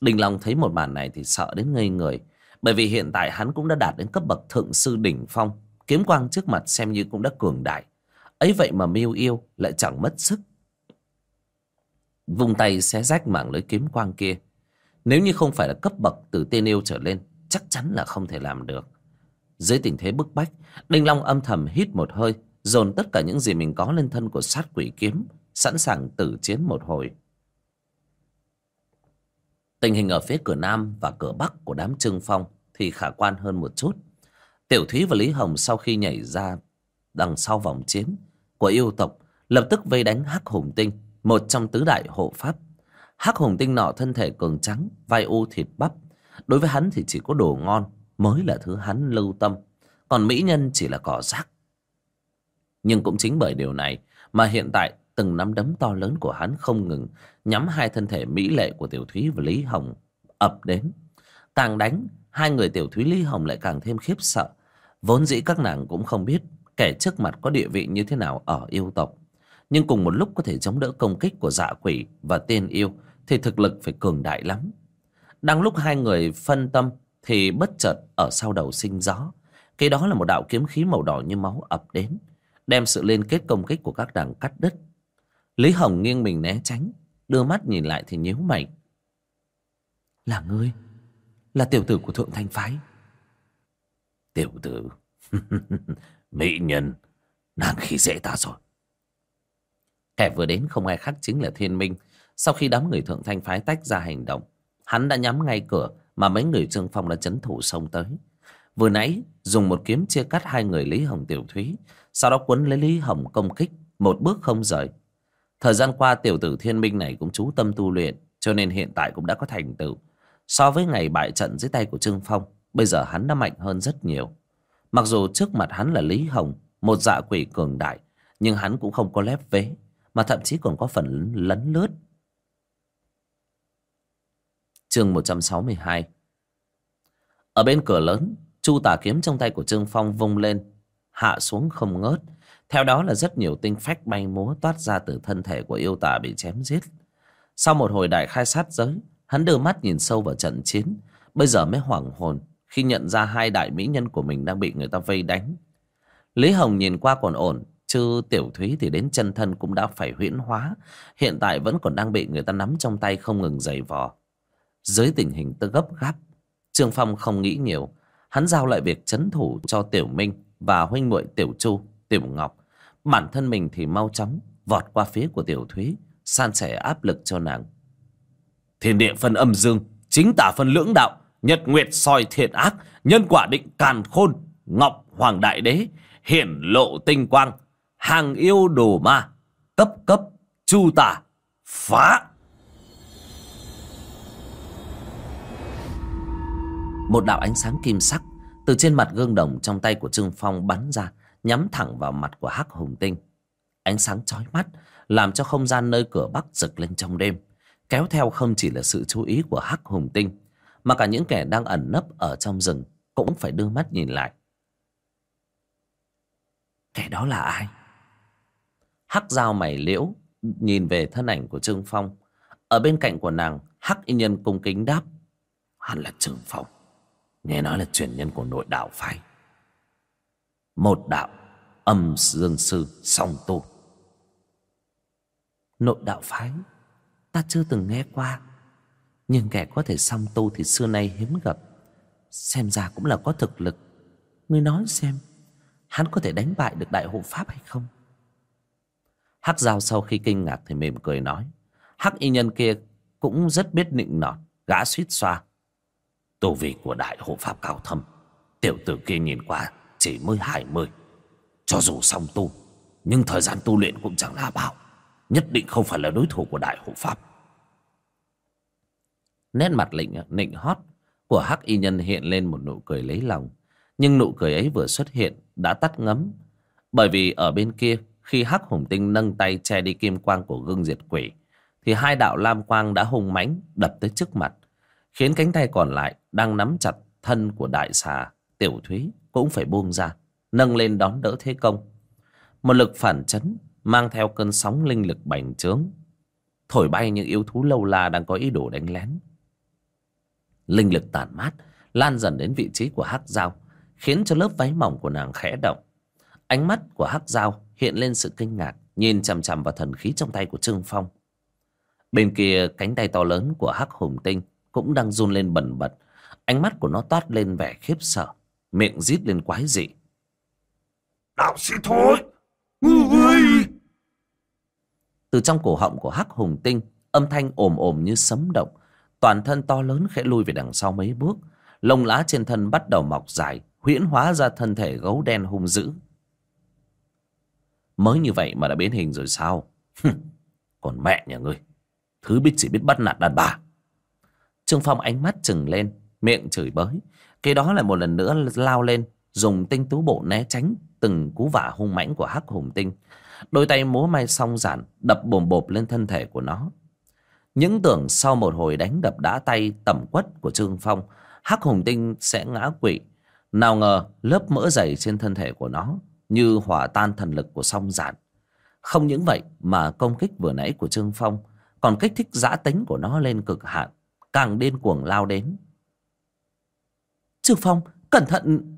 Đình Long thấy một màn này thì sợ đến ngây người. Bởi vì hiện tại hắn cũng đã đạt đến cấp bậc thượng sư đỉnh phong, Kiếm quang trước mặt xem như cũng đã cường đại. Ấy vậy mà miêu yêu lại chẳng mất sức. Vùng tay xé rách mảng lưới kiếm quang kia. Nếu như không phải là cấp bậc từ tiên yêu trở lên, chắc chắn là không thể làm được. Dưới tình thế bức bách, đinh long âm thầm hít một hơi, dồn tất cả những gì mình có lên thân của sát quỷ kiếm, sẵn sàng tử chiến một hồi tình hình ở phía cửa nam và cửa bắc của đám trưng phong thì khả quan hơn một chút. Tiểu thúy và lý hồng sau khi nhảy ra đằng sau vòng chiến của yêu tộc, lập tức vây đánh hắc hùng tinh, một trong tứ đại hộ pháp. Hắc hùng tinh nọ thân thể cường trắng, vai u thịt bắp. Đối với hắn thì chỉ có đồ ngon mới là thứ hắn lưu tâm. Còn mỹ nhân chỉ là cỏ rác. Nhưng cũng chính bởi điều này mà hiện tại từng nắm đấm to lớn của hắn không ngừng, nhắm hai thân thể mỹ lệ của tiểu thúy và lý hồng ập đến. Càng đánh, hai người tiểu thúy lý hồng lại càng thêm khiếp sợ. Vốn dĩ các nàng cũng không biết kẻ trước mặt có địa vị như thế nào ở yêu tộc. Nhưng cùng một lúc có thể chống đỡ công kích của dạ quỷ và tiên yêu thì thực lực phải cường đại lắm. Đang lúc hai người phân tâm thì bất chợt ở sau đầu sinh gió. Cái đó là một đạo kiếm khí màu đỏ như máu ập đến, đem sự liên kết công kích của các nàng cắt đứt lý hồng nghiêng mình né tránh đưa mắt nhìn lại thì nhíu mày là ngươi là tiểu tử của thượng thanh phái tiểu tử mỹ nhân nàng khi dễ ta rồi Kẻ vừa đến không ai khác chính là Thiên Minh. Sau khi đám người thượng thanh phái tách ra hành động, hắn đã nhắm ngay cửa mà mấy người Trương Phong đã chấn thủ xông tới. Vừa nãy dùng một kiếm chia cắt hai người Lý Hồng Tiểu Thúy, sau đó quấn lấy Lý Hồng công kích, một bước không rời. Thời gian qua tiểu tử Thiên Minh này cũng chú tâm tu luyện, cho nên hiện tại cũng đã có thành tựu. So với ngày bại trận dưới tay của Trương Phong, bây giờ hắn đã mạnh hơn rất nhiều. Mặc dù trước mặt hắn là Lý Hồng, một dạ quỷ cường đại, nhưng hắn cũng không có lép vế mà thậm chí còn có phần lấn lướt. Chương 162 Ở bên cửa lớn, chu tà kiếm trong tay của Trương Phong vung lên, hạ xuống không ngớt. Theo đó là rất nhiều tinh phách bay múa toát ra từ thân thể của yêu tà bị chém giết. Sau một hồi đại khai sát giới, hắn đưa mắt nhìn sâu vào trận chiến, bây giờ mới hoảng hồn khi nhận ra hai đại mỹ nhân của mình đang bị người ta vây đánh. Lý Hồng nhìn qua còn ổn, Chứ tiểu thúy thì đến chân thân cũng đã phải huyễn hóa. Hiện tại vẫn còn đang bị người ta nắm trong tay không ngừng giày vò. Dưới tình hình tư gấp gáp Trương Phong không nghĩ nhiều. Hắn giao lại việc chấn thủ cho Tiểu Minh Và huynh muội Tiểu Chu, Tiểu Ngọc. Bản thân mình thì mau chóng Vọt qua phía của Tiểu Thúy, San sẻ áp lực cho nàng. Thiên địa phân âm dương, Chính tả phân lưỡng đạo Nhật nguyệt soi thiện ác, Nhân quả định càn khôn, Ngọc Hoàng Đại Đế, Hiển lộ tinh quang, hàng yêu đồ ma, cấp cấp, chu tả, phá. Một đạo ánh sáng kim sắc từ trên mặt gương đồng trong tay của trương phong bắn ra nhắm thẳng vào mặt của hắc hùng tinh. Ánh sáng chói mắt làm cho không gian nơi cửa bắc rực lên trong đêm, kéo theo không chỉ là sự chú ý của hắc hùng tinh, mà cả những kẻ đang ẩn nấp ở trong rừng cũng phải đưa mắt nhìn lại. Kẻ đó là ai? Hắc dao mày liễu nhìn về thân ảnh của trương phong. Ở bên cạnh của nàng, hắc y nhân cung kính đáp, hắn là trương phong. Nghe nói là truyền nhân của nội đạo phái một đạo âm dương sư song tu. Nội đạo phái, ta chưa từng nghe qua. Nhưng kẻ có thể song tu thì xưa nay hiếm gặp. Xem ra cũng là có thực lực. Ngươi nói xem, hắn có thể đánh bại được đại hộ pháp hay không? Hắc giao sau khi kinh ngạc thì mỉm cười nói, hắc y nhân kia cũng rất biết nịnh nọt, gã suýt xoa. Tu vi của đại hộ pháp cao thâm, tiểu tử kia nhìn qua chỉ mới hai mươi. Cho dù xong tu, nhưng thời gian tu luyện cũng chẳng là bao. Nhất định không phải là đối thủ của đại hộ pháp. Nét mặt lịnh, nịnh hót của hắc y nhân hiện lên một nụ cười lấy lòng. Nhưng nụ cười ấy vừa xuất hiện, đã tắt ngấm. Bởi vì ở bên kia, khi hắc hùng tinh nâng tay che đi kim quang của gương diệt quỷ, thì hai đạo lam quang đã hung mãnh đập tới trước mặt, khiến cánh tay còn lại đang nắm chặt thân của đại xà tiểu thúy cũng phải buông ra, nâng lên đón đỡ thế công. Một lực phản chấn mang theo cơn sóng linh lực bành trướng, thổi bay những yêu thú lâu la đang có ý đồ đánh lén. Linh lực tản mát, lan dần đến vị trí của hắc dao khiến cho lớp váy mỏng của nàng khẽ động. Ánh mắt của hắc dao hiện lên sự kinh ngạc, nhìn chằm chằm vào thần khí trong tay của trương phong. Bên kia, cánh tay to lớn của hắc hùng tinh cũng đang run lên bần bật, ánh mắt của nó toát lên vẻ khiếp sợ miệng rít lên quái dị. Đạo sĩ thôi ơi từ trong cổ họng của hắc hùng tinh âm thanh ồm ồm như sấm động. Toàn thân to lớn khẽ lui về đằng sau mấy bước. Lông lá trên thân bắt đầu mọc dài huyễn hóa ra thân thể gấu đen hung dữ. Mới như vậy mà đã biến hình rồi sao? Còn mẹ nhà ngươi. Thứ biết chỉ biết bắt nạt đàn bà. Trương phong ánh mắt chừng lên miệng chửi bới cái đó lại một lần nữa lao lên, dùng tinh tú bộ né tránh từng cú vả hung mãnh của hắc hùng tinh. Đôi tay múa may song giản đập bồm bộp lên thân thể của nó. Những tưởng sau một hồi đánh đập đá tay tẩm quất của trương phong, hắc hùng tinh sẽ ngã quỵ. Nào ngờ lớp mỡ dày trên thân thể của nó như hỏa tan thần lực của song giản. Không những vậy mà công kích vừa nãy của trương phong còn kích thích giã tính của nó lên cực hạn, càng điên cuồng lao đến trương phong, cẩn thận.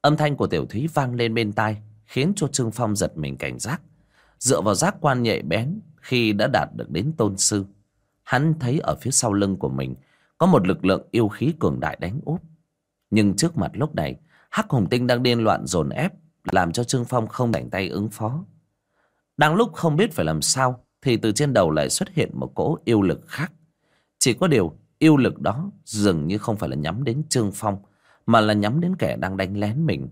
Âm thanh của tiểu thúy vang lên bên tai, khiến cho trương phong giật mình cảnh giác. Dựa vào giác quan nhạy bén, khi đã đạt được đến tôn sư, hắn thấy ở phía sau lưng của mình có một lực lượng yêu khí cường đại đánh úp. Nhưng trước mặt lúc này, hắc hùng tinh đang điên loạn dồn ép, làm cho trương phong không đành tay ứng phó. Đang lúc không biết phải làm sao, thì từ trên đầu lại xuất hiện một cỗ yêu lực khác. Chỉ có điều yêu lực đó dường như không phải là nhắm đến trương phong, mà là nhắm đến kẻ đang đánh lén mình.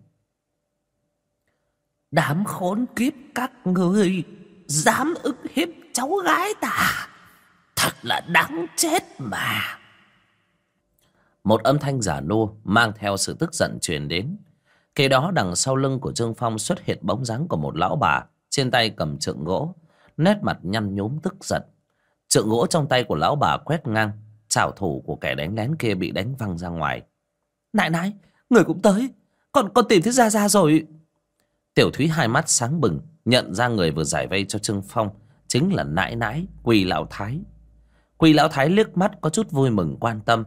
Đám khốn kiếp các người, dám ức hiếp cháu gái ta. Thật là đáng chết mà. Một âm thanh giả nô mang theo sự tức giận truyền đến. Kế đó đằng sau lưng của trương phong xuất hiện bóng dáng của một lão bà, trên tay cầm trượng gỗ, nét mặt nhăn nhúm tức giận. Trượng gỗ trong tay của lão bà quét ngang trảo thủ của kẻ đánh lén kia bị đánh văng ra ngoài. Nại nãi người cũng tới con con tìm thấy ra ra rồi. Tiểu thúy hai mắt sáng bừng, nhận ra người vừa giải vây cho trương phong chính là nãi nãi quỳ lão thái. Quỳ lão thái liếc mắt có chút vui mừng quan tâm.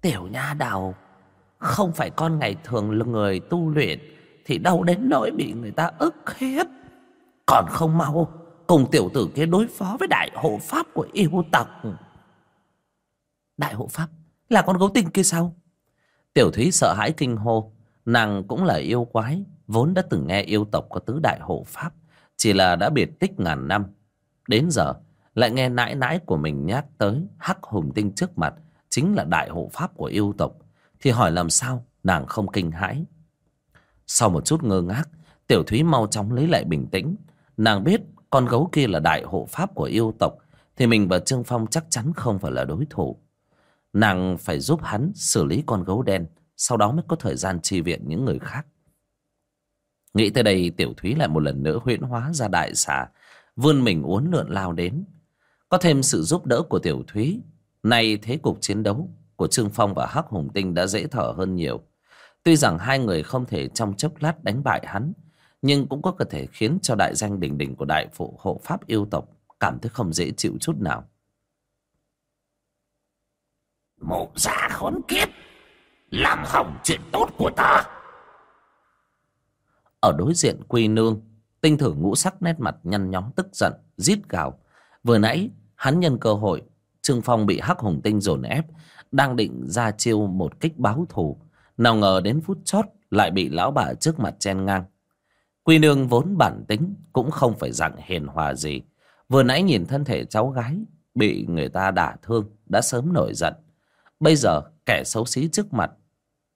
Tiểu nha đầu, không phải con ngày thường là người tu luyện thì đâu đến nỗi bị người ta ức hiếp. Còn không mau, cùng tiểu tử kia đối phó với đại hộ pháp của yêu tộc đại hộ pháp, là con gấu tinh kia sao? Tiểu thúy sợ hãi kinh hô. Nàng cũng là yêu quái, vốn đã từng nghe yêu tộc có tứ đại hộ pháp, chỉ là đã biệt tích ngàn năm. Đến giờ, lại nghe nãi nãi của mình nhắc tới hắc hùng tinh trước mặt, chính là đại hộ pháp của yêu tộc, thì hỏi làm sao nàng không kinh hãi. Sau một chút ngơ ngác, tiểu thúy mau chóng lấy lại bình tĩnh. Nàng biết con gấu kia là đại hộ pháp của yêu tộc, thì mình và trương phong chắc chắn không phải là đối thủ nàng phải giúp hắn xử lý con gấu đen, sau đó mới có thời gian chi viện những người khác. Nghĩ tới đây, tiểu thúy lại một lần nữa huyễn hóa ra đại xà, vươn mình uốn lượn lao đến. Có thêm sự giúp đỡ của tiểu thúy, nay thế cục chiến đấu của trương phong và hắc hùng tinh đã dễ thở hơn nhiều. Tuy rằng hai người không thể trong chốc lát đánh bại hắn, nhưng cũng có thể khiến cho đại danh đỉnh đỉnh của đại phụ hộ pháp yêu tộc cảm thấy không dễ chịu chút nào một giả khốn kiếp! Làm hỏng chuyện tốt của ta! Ở đối diện quy nương, tinh thử ngũ sắc nét mặt nhăn nhóm tức giận, rít gào. Vừa nãy, hắn nhân cơ hội, trương phong bị hắc hùng tinh dồn ép, đang định ra chiêu một kích báo thù. Nào ngờ đến phút chót, lại bị lão bà trước mặt chen ngang. Quy nương vốn bản tính cũng không phải dạng hiền hòa gì. Vừa nãy nhìn thân thể cháu gái, bị người ta đả thương, đã sớm nổi giận bây giờ kẻ xấu xí trước mặt.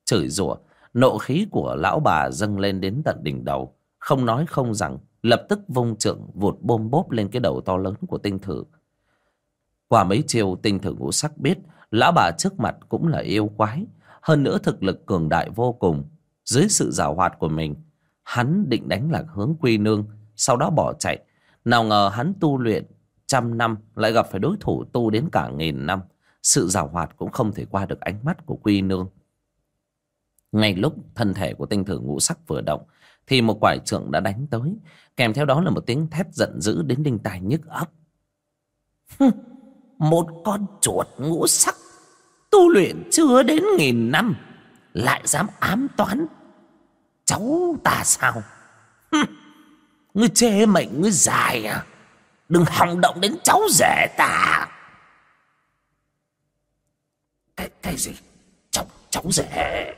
Chửi rủa, nộ khí của lão bà dâng lên đến tận đỉnh đầu. Không nói không rằng, lập tức vung trượng vụt bôm bốp lên cái đầu to lớn của tinh thử. Qua mấy chiêu, tinh thử ngũ sắc biết, lão bà trước mặt cũng là yêu quái. Hơn nữa thực lực cường đại vô cùng. Dưới sự giảo hoạt của mình, hắn định đánh lạc hướng quy nương, sau đó bỏ chạy. Nào ngờ hắn tu luyện trăm năm, lại gặp phải đối thủ tu đến cả nghìn năm sự giảo hoạt cũng không thể qua được ánh mắt của quy nương. Ngay lúc thân thể của tinh thử ngũ sắc vừa động, thì một quải trượng đã đánh tới, kèm theo đó là một tiếng thét giận dữ đến đinh tai nhức óc. Một con chuột ngũ sắc, tu luyện chưa đến nghìn năm, lại dám ám toán. Cháu ta sao? Ngươi chê mệnh, ngươi dài à? Đừng hòng động đến cháu rể ta cái cái gì? Cháu cháu rể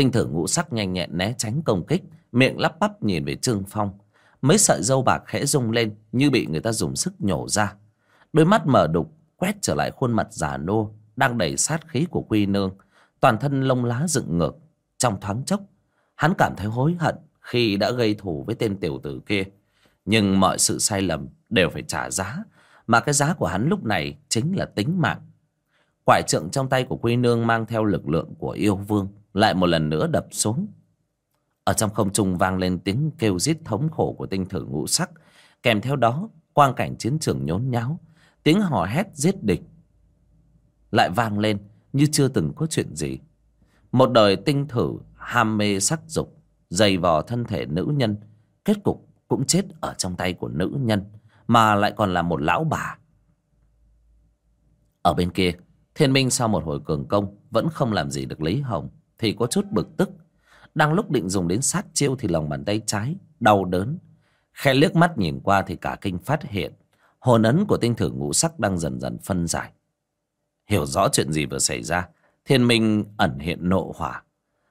tinh thử ngũ sắc nhanh nhẹn né tránh công kích, miệng lắp bắp nhìn về trương phong. Mấy sợi dâu bạc khẽ rung lên như bị người ta dùng sức nhổ ra. Đôi mắt mở đục quét trở lại khuôn mặt già nô đang đầy sát khí của quy nương. Toàn thân lông lá dựng ngược. Trong thoáng chốc, hắn cảm thấy hối hận khi đã gây thù với tên tiểu tử kia. Nhưng mọi sự sai lầm đều phải trả giá, mà cái giá của hắn lúc này chính là tính mạng quải trượng trong tay của quy nương mang theo lực lượng của yêu vương, lại một lần nữa đập xuống. Ở trong không trung vang lên tiếng kêu rít thống khổ của tinh thử ngũ sắc. Kèm theo đó, quang cảnh chiến trường nhốn nháo, tiếng hò hét giết địch lại vang lên như chưa từng có chuyện gì. Một đời tinh thử ham mê sắc dục, dày vò thân thể nữ nhân, kết cục cũng chết ở trong tay của nữ nhân, mà lại còn là một lão bà. Ở bên kia thiên minh sau một hồi cường công vẫn không làm gì được lý hồng thì có chút bực tức. Đang lúc định dùng đến sát chiêu thì lòng bàn tay trái, đau đớn. Khe liếc mắt nhìn qua thì cả kinh phát hiện, hồn ấn của tinh thử ngũ sắc đang dần dần phân giải. Hiểu rõ chuyện gì vừa xảy ra, thiên minh ẩn hiện nộ hỏa.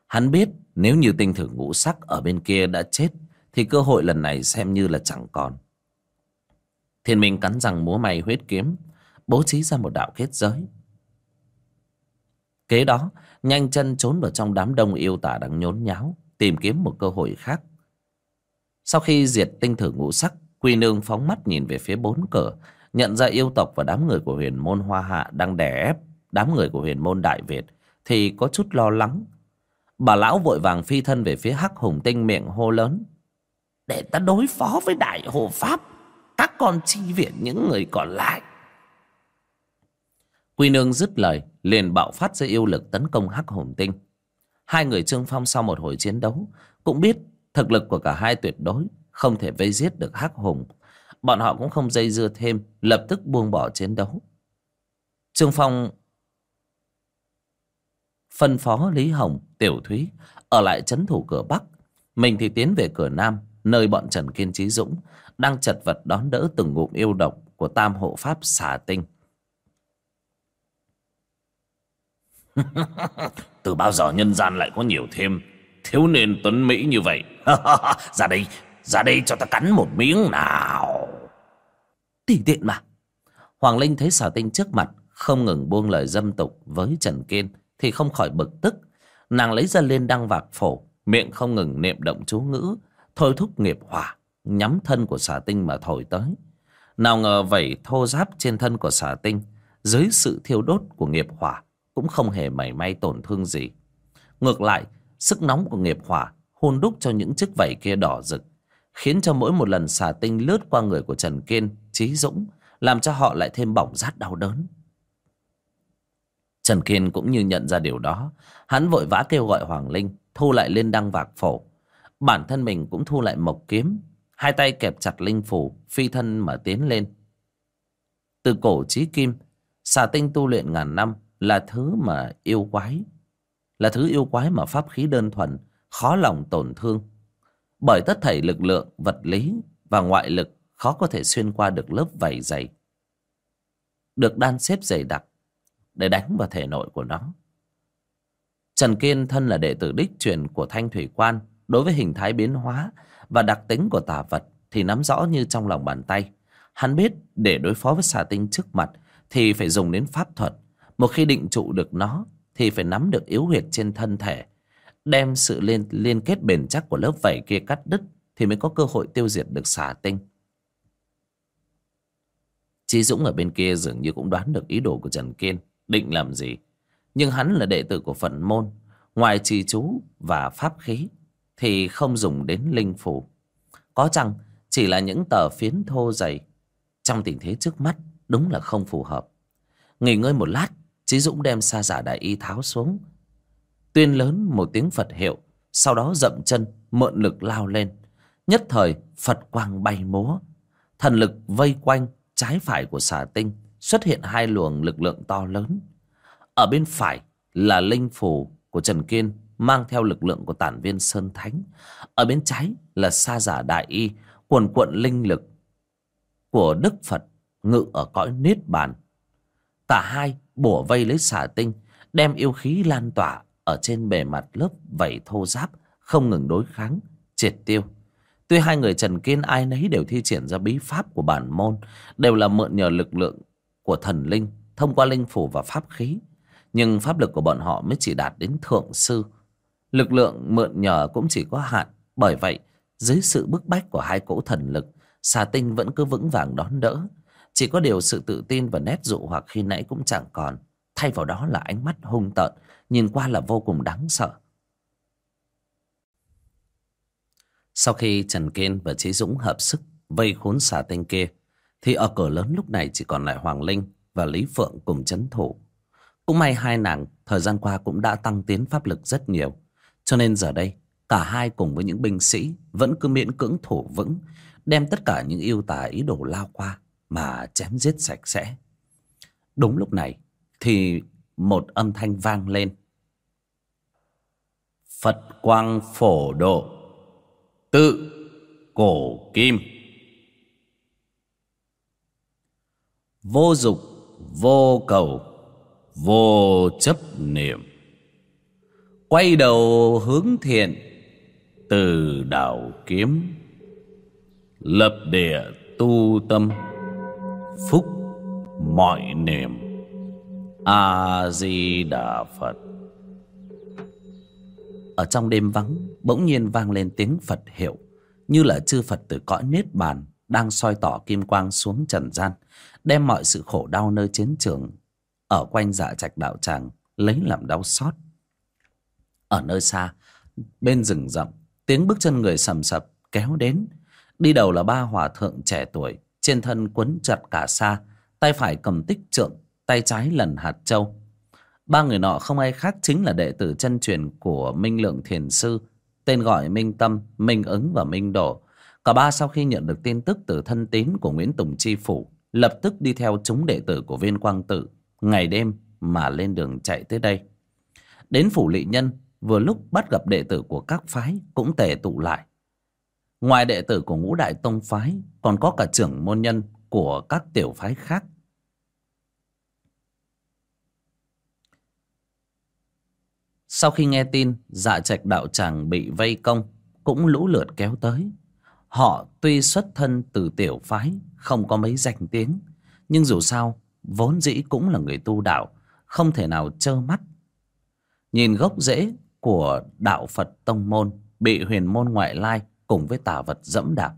Hắn biết nếu như tinh thử ngũ sắc ở bên kia đã chết, thì cơ hội lần này xem như là chẳng còn. Thiên minh cắn răng múa may huyết kiếm, bố trí ra một đạo kết giới kế đó, nhanh chân trốn vào trong đám đông yêu tả đang nhốn nháo, tìm kiếm một cơ hội khác. Sau khi diệt tinh thử ngũ sắc, quy nương phóng mắt nhìn về phía bốn cửa, nhận ra yêu tộc và đám người của huyền môn hoa hạ đang đè ép đám người của huyền môn đại việt thì có chút lo lắng. Bà lão vội vàng phi thân về phía hắc hùng tinh miệng hô lớn, để ta đối phó với đại hộ pháp, các con chi viện những người còn lại quy nương dứt lời, liền bạo phát ra yêu lực tấn công hắc hùng tinh. Hai người trương phong sau một hồi chiến đấu, cũng biết thực lực của cả hai tuyệt đối không thể vây giết được hắc hùng. Bọn họ cũng không dây dưa thêm, lập tức buông bỏ chiến đấu. Trương phong phân phó lý hồng, tiểu thúy ở lại chấn thủ cửa bắc. Mình thì tiến về cửa nam, nơi bọn trần kiên trí dũng đang chật vật đón đỡ từng ngụm yêu độc của tam hộ pháp xà tinh. từ bao giờ nhân gian lại có nhiều thêm? Thiếu niên tuấn mỹ như vậy. Ra đây ra đây cho ta cắn một miếng nào. Tỷ tiện mà. Hoàng linh thấy xà tinh trước mặt không ngừng buông lời dâm tục với trần kiên thì không khỏi bực tức. Nàng lấy ra lên đăng vạc phổ, miệng không ngừng niệm động chú ngữ. Thôi thúc nghiệp hỏa, nhắm thân của xà tinh mà thổi tới. Nào ngờ vẩy thô giáp trên thân của xà tinh, dưới sự thiêu đốt của nghiệp hỏa cũng không hề mảy may tổn thương gì. Ngược lại, sức nóng của nghiệp hỏa hôn đúc cho những chiếc vảy kia đỏ rực, khiến cho mỗi một lần xà tinh lướt qua người của trần kiên trí dũng, làm cho họ lại thêm bỏng rát đau đớn. Trần kiên cũng như nhận ra điều đó, hắn vội vã kêu gọi hoàng linh thu lại lên đăng vạc phổ. Bản thân mình cũng thu lại mộc kiếm, hai tay kẹp chặt linh phủ phi thân mà tiến lên. Từ cổ chí kim, xà tinh tu luyện ngàn năm là thứ mà yêu quái, là thứ yêu quái mà pháp khí đơn thuần, khó lòng tổn thương. Bởi tất thảy lực lượng, vật lý và ngoại lực khó có thể xuyên qua được lớp vảy dày, được đan xếp dày đặc để đánh vào thể nội của nó. Trần kiên thân là đệ tử đích truyền của thanh thủy quan, đối với hình thái biến hóa và đặc tính của tà vật thì nắm rõ như trong lòng bàn tay. Hắn biết để đối phó với xà tinh trước mặt thì phải dùng đến pháp thuật một khi định trụ được nó, thì phải nắm được yếu huyệt trên thân thể. Đem sự liên liên kết bền chắc của lớp vảy kia cắt đứt, thì mới có cơ hội tiêu diệt được xà tinh. Chí Dũng ở bên kia dường như cũng đoán được ý đồ của Trần Kiên, định làm gì. Nhưng hắn là đệ tử của phận môn, ngoài trì chú và pháp khí, thì không dùng đến linh phủ có chăng chỉ là những tờ phiến thô dày, trong tình thế trước mắt đúng là không phù hợp. Nghỉ ngơi một lát Chí Dũng đem sa giả dạ đại y tháo xuống tuyên lớn một tiếng Phật hiệu, sau đó dậm chân, mượn lực lao lên nhất thời, Phật quang bay múa thần lực vây quanh, trái phải của xà tinh, xuất hiện hai luồng lực lượng to lớn ở bên phải là linh phù của Trần Kiên, mang theo lực lượng của tản viên Sơn Thánh. Ở bên trái là sa giả dạ đại y, cuồn cuộn linh lực của Đức Phật, ngự ở cõi Niết Bàn. Cả hai bủa vây lấy xà tinh đem yêu khí lan tỏa ở trên bề mặt lớp vảy thô giáp không ngừng đối kháng, triệt tiêu. Tuy hai người Trần Kiên ai nấy đều thi triển ra bí pháp của bản môn, đều là mượn nhờ lực lượng của thần linh thông qua linh phủ và pháp khí nhưng pháp lực của bọn họ mới chỉ đạt đến thượng sư lực lượng mượn nhờ cũng chỉ có hạn bởi vậy dưới sự bức bách của hai cỗ thần lực xà tinh vẫn cứ vững vàng đón đỡ chỉ có điều sự tự tin và nét dụ hoặc khi nãy cũng chẳng còn. Thay vào đó là ánh mắt hung tợn nhìn qua là vô cùng đáng sợ. Sau khi trần kiên và trí dũng hợp sức vây khốn xà tinh kia thì ở cửa lớn lúc này chỉ còn lại hoàng linh và lý phượng cùng chấn thủ. Cũng may hai nàng thời gian qua cũng đã tăng tiến pháp lực rất nhiều. Cho nên giờ đây, cả hai cùng với những binh sĩ vẫn cứ miễn cưỡng thủ vững, đem tất cả những yêu tà ý đồ lao qua mà chém giết sạch sẽ. Đúng lúc này thì một âm thanh vang lên. Phật quang phổ độ, tự cổ kim. Vô dục, vô cầu vô chấp niệm quay đầu hướng thiện từ đạo kiếm lập địa tu tâm phúc mọi niềm. A di đà phật. Ở trong đêm vắng, bỗng nhiên vang lên tiếng phật hiệu, như là chư phật từ cõi niết bàn đang soi tỏ kim quang xuống trần gian, đem mọi sự khổ đau nơi chiến trường ở quanh dạ trạch đạo tràng lấy làm đau xót. Ở nơi xa, bên rừng rậm, tiếng bước chân người sầm sập kéo đến. Đi đầu là ba hòa thượng trẻ tuổi trên thân quấn chặt cả xa, tay phải cầm tích trượng, tay trái lần hạt châu. Ba người nọ không ai khác chính là đệ tử chân truyền của minh lượng thiền sư, tên gọi minh tâm, minh ứng và minh độ cả ba sau khi nhận được tin tức từ thân tín của nguyễn tùng chi phủ, lập tức đi theo chúng đệ tử của viên quang tự ngày đêm mà lên đường chạy tới đây. Đến phủ lị nhân, vừa lúc bắt gặp đệ tử của các phái cũng tề tụ lại ngoài đệ tử của ngũ đại tông phái, còn có cả trưởng môn nhân của các tiểu phái khác. Sau khi nghe tin dạ trạch đạo tràng bị vây công, cũng lũ lượt kéo tới. Họ tuy xuất thân từ tiểu phái, không có mấy danh tiếng, nhưng dù sao, vốn dĩ cũng là người tu đạo, không thể nào trơ mắt. Nhìn gốc rễ của đạo phật tông môn bị huyền môn ngoại lai cùng với tà vật dẫm đạp.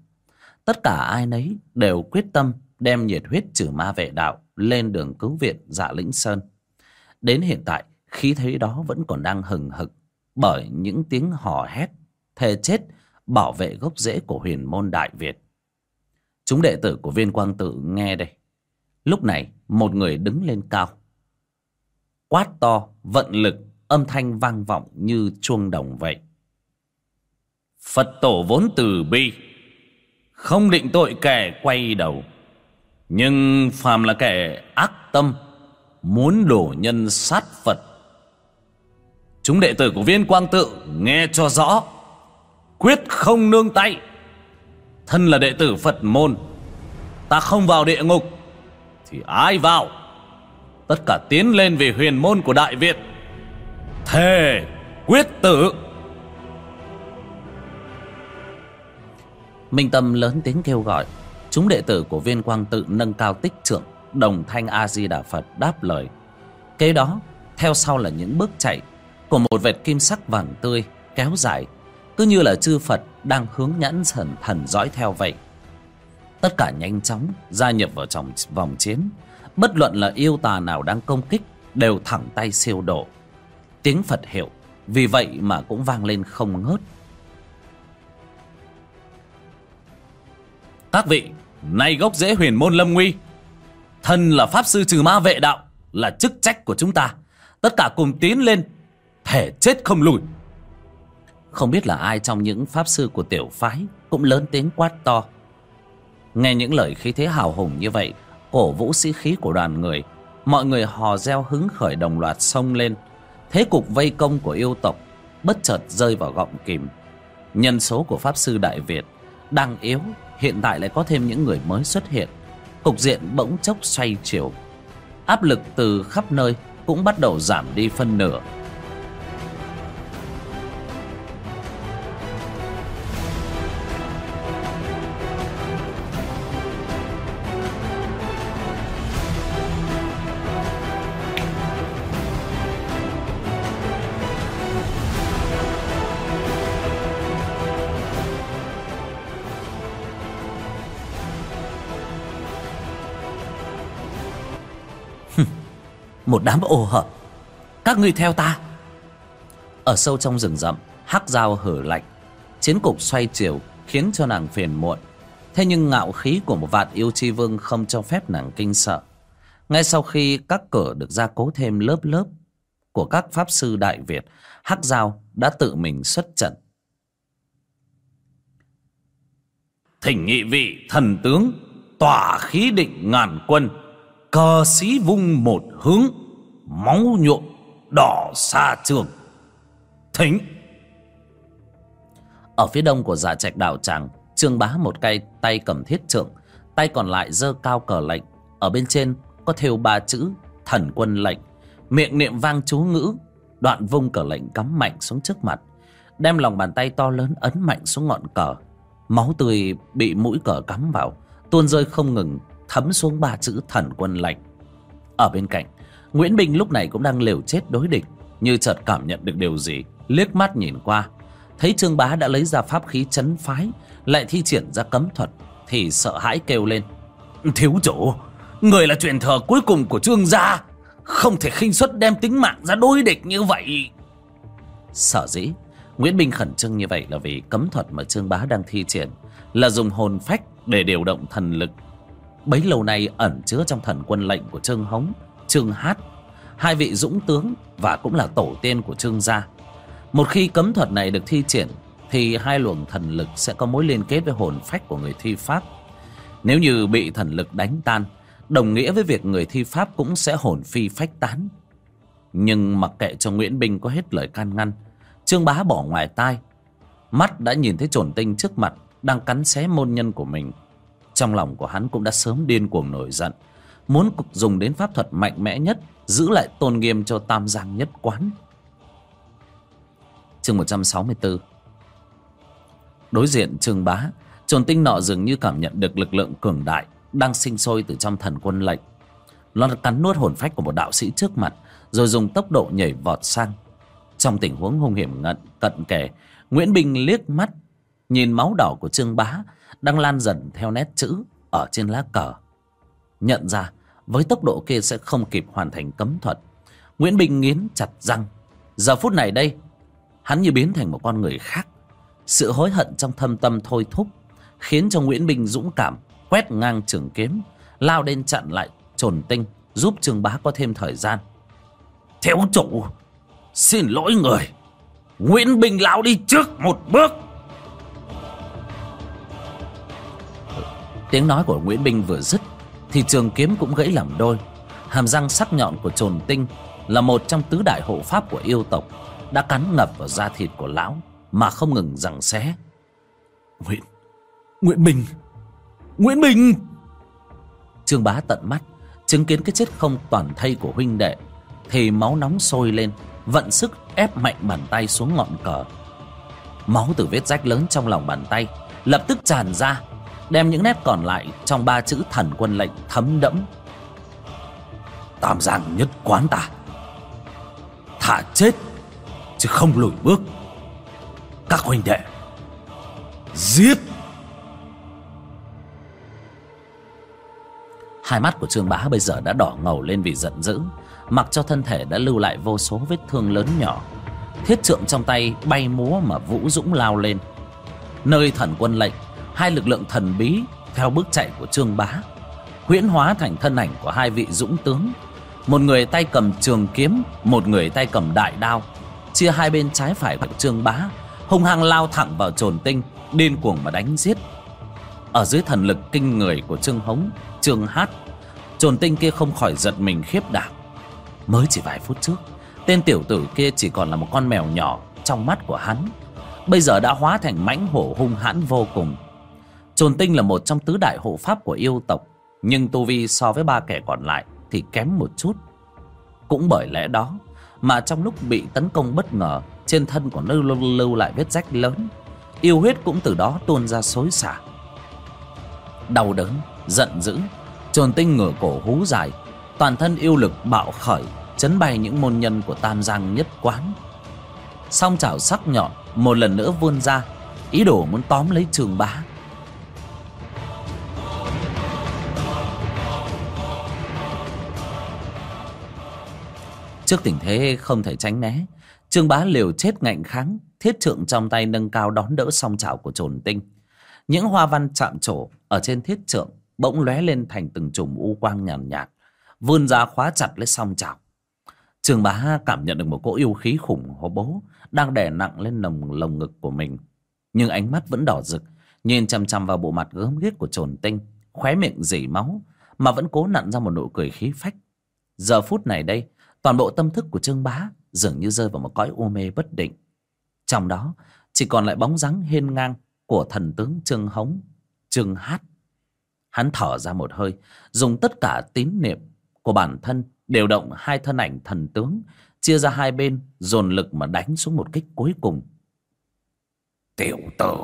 Tất cả ai nấy đều quyết tâm đem nhiệt huyết trừ ma vệ đạo lên đường cứu viện dạ lĩnh sơn. Đến hiện tại, khí thế đó vẫn còn đang hừng hực bởi những tiếng hò hét thề chết, bảo vệ gốc rễ của huyền môn đại việt. Chúng đệ tử của viên quang tự nghe đây. Lúc này, một người đứng lên cao. Quát to, vận lực, âm thanh vang vọng như chuông đồng vậy phật tổ vốn từ bi, không định tội kẻ quay đầu. Nhưng phàm là kẻ ác tâm, muốn đổ nhân sát phật. Chúng đệ tử của viên quang tự nghe cho rõ, quyết không nương tay. Thân là đệ tử phật môn, ta không vào địa ngục, thì ai vào? Tất cả tiến lên về huyền môn của đại việt. Thề, quyết tử. Minh tâm lớn tiếng kêu gọi. Chúng đệ tử của viên quang tự nâng cao tích trượng đồng thanh a di đà phật đáp lời. Kế đó, theo sau là những bước chạy của một vệt kim sắc vàng tươi kéo dài, cứ như là chư phật đang hướng nhãn thần thần dõi theo vậy. Tất cả nhanh chóng gia nhập vào trong vòng chiến. Bất luận là yêu tà nào đang công kích, đều thẳng tay siêu độ. Tiếng phật hiệu, vì vậy mà cũng vang lên không ngớt. Các vị, nay gốc rễ huyền môn lâm nguy. Thân là pháp sư trừ ma vệ đạo, là chức trách của chúng ta. Tất cả cùng tiến lên, thể chết không lùi. Không biết là ai trong những pháp sư của tiểu phái cũng lớn tiếng quát to. Nghe những lời khí thế hào hùng như vậy, cổ vũ sĩ khí của đoàn người, mọi người hò reo hứng khởi đồng loạt xông lên. Thế cục vây công của yêu tộc bất chợt rơi vào gọng kìm. Nhân số của pháp sư đại việt đang yếu hiện tại lại có thêm những người mới xuất hiện. Cục diện bỗng chốc xoay chiều. Áp lực từ khắp nơi cũng bắt đầu giảm đi phân nửa. Một đám ồ hợp. Các ngươi theo ta. Ở sâu trong rừng rậm, hắc dao hở lạnh. Chiến cục xoay chiều, khiến cho nàng phiền muộn. Thế nhưng ngạo khí của một vạn yêu chi vương không cho phép nàng kinh sợ. Ngay sau khi các cửa được gia cố thêm lớp lớp của các pháp sư đại việt, hắc dao đã tự mình xuất trận. Thỉnh nghị vị thần tướng, tỏa khí định ngàn quân, cờ sĩ vung một hướng máu nhuộm đỏ xa trường. Thính. Ở phía đông của giả trạch đảo tràng, trương bá một cây tay cầm thiết trượng, tay còn lại giơ cao cờ lệnh. Ở bên trên có thêu ba chữ, thần quân lệnh. Miệng niệm vang chú ngữ, đoạn vung cờ lệnh cắm mạnh xuống trước mặt. Đem lòng bàn tay to lớn ấn mạnh xuống ngọn cờ. Máu tươi bị mũi cờ cắm vào, tuôn rơi không ngừng, thấm xuống ba chữ thần quân lệnh. Ở bên cạnh nguyễn bình lúc này cũng đang liều chết đối địch, như chợt cảm nhận được điều gì, liếc mắt nhìn qua. Thấy trương bá đã lấy ra pháp khí chấn phái, lại thi triển ra cấm thuật, thì sợ hãi kêu lên. Thiếu chủ, người là truyền thờ cuối cùng của trương gia, không thể khinh suất đem tính mạng ra đối địch như vậy. Sở dĩ, nguyễn bình khẩn trương như vậy là vì cấm thuật mà trương bá đang thi triển, là dùng hồn phách để điều động thần lực. Bấy lâu nay ẩn chứa trong thần quân lệnh của trương hống trương hát. Hai vị dũng tướng và cũng là tổ tiên của trương gia. Một khi cấm thuật này được thi triển, thì hai luồng thần lực sẽ có mối liên kết với hồn phách của người thi pháp. Nếu như bị thần lực đánh tan, đồng nghĩa với việc người thi pháp cũng sẽ hồn phi phách tán. Nhưng mặc kệ cho nguyễn Bình có hết lời can ngăn, trương bá bỏ ngoài tai. Mắt đã nhìn thấy trồn tinh trước mặt đang cắn xé môn nhân của mình. Trong lòng của hắn cũng đã sớm điên cuồng nổi giận muốn dùng đến pháp thuật mạnh mẽ nhất, giữ lại tôn nghiêm cho tam giang nhất quán. Chương một trăm sáu mươi bốn đối diện trương bá, trồn tinh nọ dường như cảm nhận được lực lượng cường đại đang sinh sôi từ trong thần quân lệnh. Nó cắn nuốt hồn phách của một đạo sĩ trước mặt, rồi dùng tốc độ nhảy vọt sang. Trong tình huống hung hiểm ngận, cận kề, nguyễn bình liếc mắt, nhìn máu đỏ của trương bá đang lan dần theo nét chữ ở trên lá cờ. Nhận ra với tốc độ kia sẽ không kịp hoàn thành cấm thuật. Nguyễn bình nghiến chặt răng. Giờ phút này đây, hắn như biến thành một con người khác. Sự hối hận trong thâm tâm thôi thúc, khiến cho nguyễn bình dũng cảm, quét ngang trường kiếm, lao lên chặn lại trồn tinh, giúp trương bá có thêm thời gian. Thiếu chủ, xin lỗi người. Nguyễn bình lao đi trước một bước. Tiếng nói của nguyễn bình vừa dứt thì trường kiếm cũng gãy làm đôi. Hàm răng sắc nhọn của trồn tinh là một trong tứ đại hộ pháp của yêu tộc đã cắn ngập vào da thịt của lão mà không ngừng giằng xé. Nguyễn nguyễn bình nguyễn bình! Trương bá tận mắt chứng kiến cái chết không toàn thây của huynh đệ thì máu nóng sôi lên vận sức ép mạnh bàn tay xuống ngọn cờ. Máu từ vết rách lớn trong lòng bàn tay lập tức tràn ra đem những nét còn lại trong ba chữ thần quân lệnh thấm đẫm. Tam giang nhất quán ta. Thả chết, chứ không lùi bước. Các huynh đệ, giết! Hai mắt của trương bá bây giờ đã đỏ ngầu lên vì giận dữ, mặc cho thân thể đã lưu lại vô số vết thương lớn nhỏ. Thiết trượng trong tay bay múa mà vũ dũng lao lên. Nơi thần quân lệnh hai lực lượng thần bí theo bước chạy của trương bá, huyễn hóa thành thân ảnh của hai vị dũng tướng. Một người tay cầm trường kiếm, một người tay cầm đại đao, chia hai bên trái phải của trương bá, hung hăng lao thẳng vào trồn tinh, điên cuồng mà đánh giết. Ở dưới thần lực kinh người của trương hống, trương hát, trồn tinh kia không khỏi giật mình khiếp đảm. Mới chỉ vài phút trước, tên tiểu tử kia chỉ còn là một con mèo nhỏ trong mắt của hắn. Bây giờ đã hóa thành mãnh hổ hung hãn vô cùng trồn tinh là một trong tứ đại hộ pháp của yêu tộc nhưng tu vi so với ba kẻ còn lại thì kém một chút. Cũng bởi lẽ đó mà trong lúc bị tấn công bất ngờ trên thân của lưu, lưu, lưu lại vết rách lớn yêu huyết cũng từ đó tuôn ra xối xả. Đau đớn giận dữ trồn tinh ngửa cổ hú dài toàn thân yêu lực bạo khởi chấn bay những môn nhân của tam giang nhất quán. Song chảo sắc nhọn một lần nữa vươn ra ý đồ muốn tóm lấy trường bá. Trước tình thế không thể tránh né trương bá liều chết ngạnh kháng thiết trượng trong tay nâng cao đón đỡ song chảo của trồn tinh. Những hoa văn chạm trổ ở trên thiết trượng bỗng lóe lên thành từng chùm u quang nhàn nhạt, nhạt vươn ra khóa chặt lấy song chảo trường bá cảm nhận được một cỗ yêu khí khủng hố bố đang đè nặng lên lồng lồng ngực của mình. Nhưng ánh mắt vẫn đỏ rực nhìn chằm chằm vào bộ mặt gớm ghiếc của trồn tinh khóe miệng dỉ máu mà vẫn cố nặn ra một nụ cười khí phách. Giờ phút này đây toàn bộ tâm thức của trương bá dường như rơi vào một cõi u mê bất định. Trong đó, chỉ còn lại bóng dáng hiên ngang của thần tướng trương hống, trương hát. Hắn thở ra một hơi, dùng tất cả tín niệm của bản thân điều động hai thân ảnh thần tướng, chia ra hai bên, dồn lực mà đánh xuống một kích cuối cùng. Tiểu tử,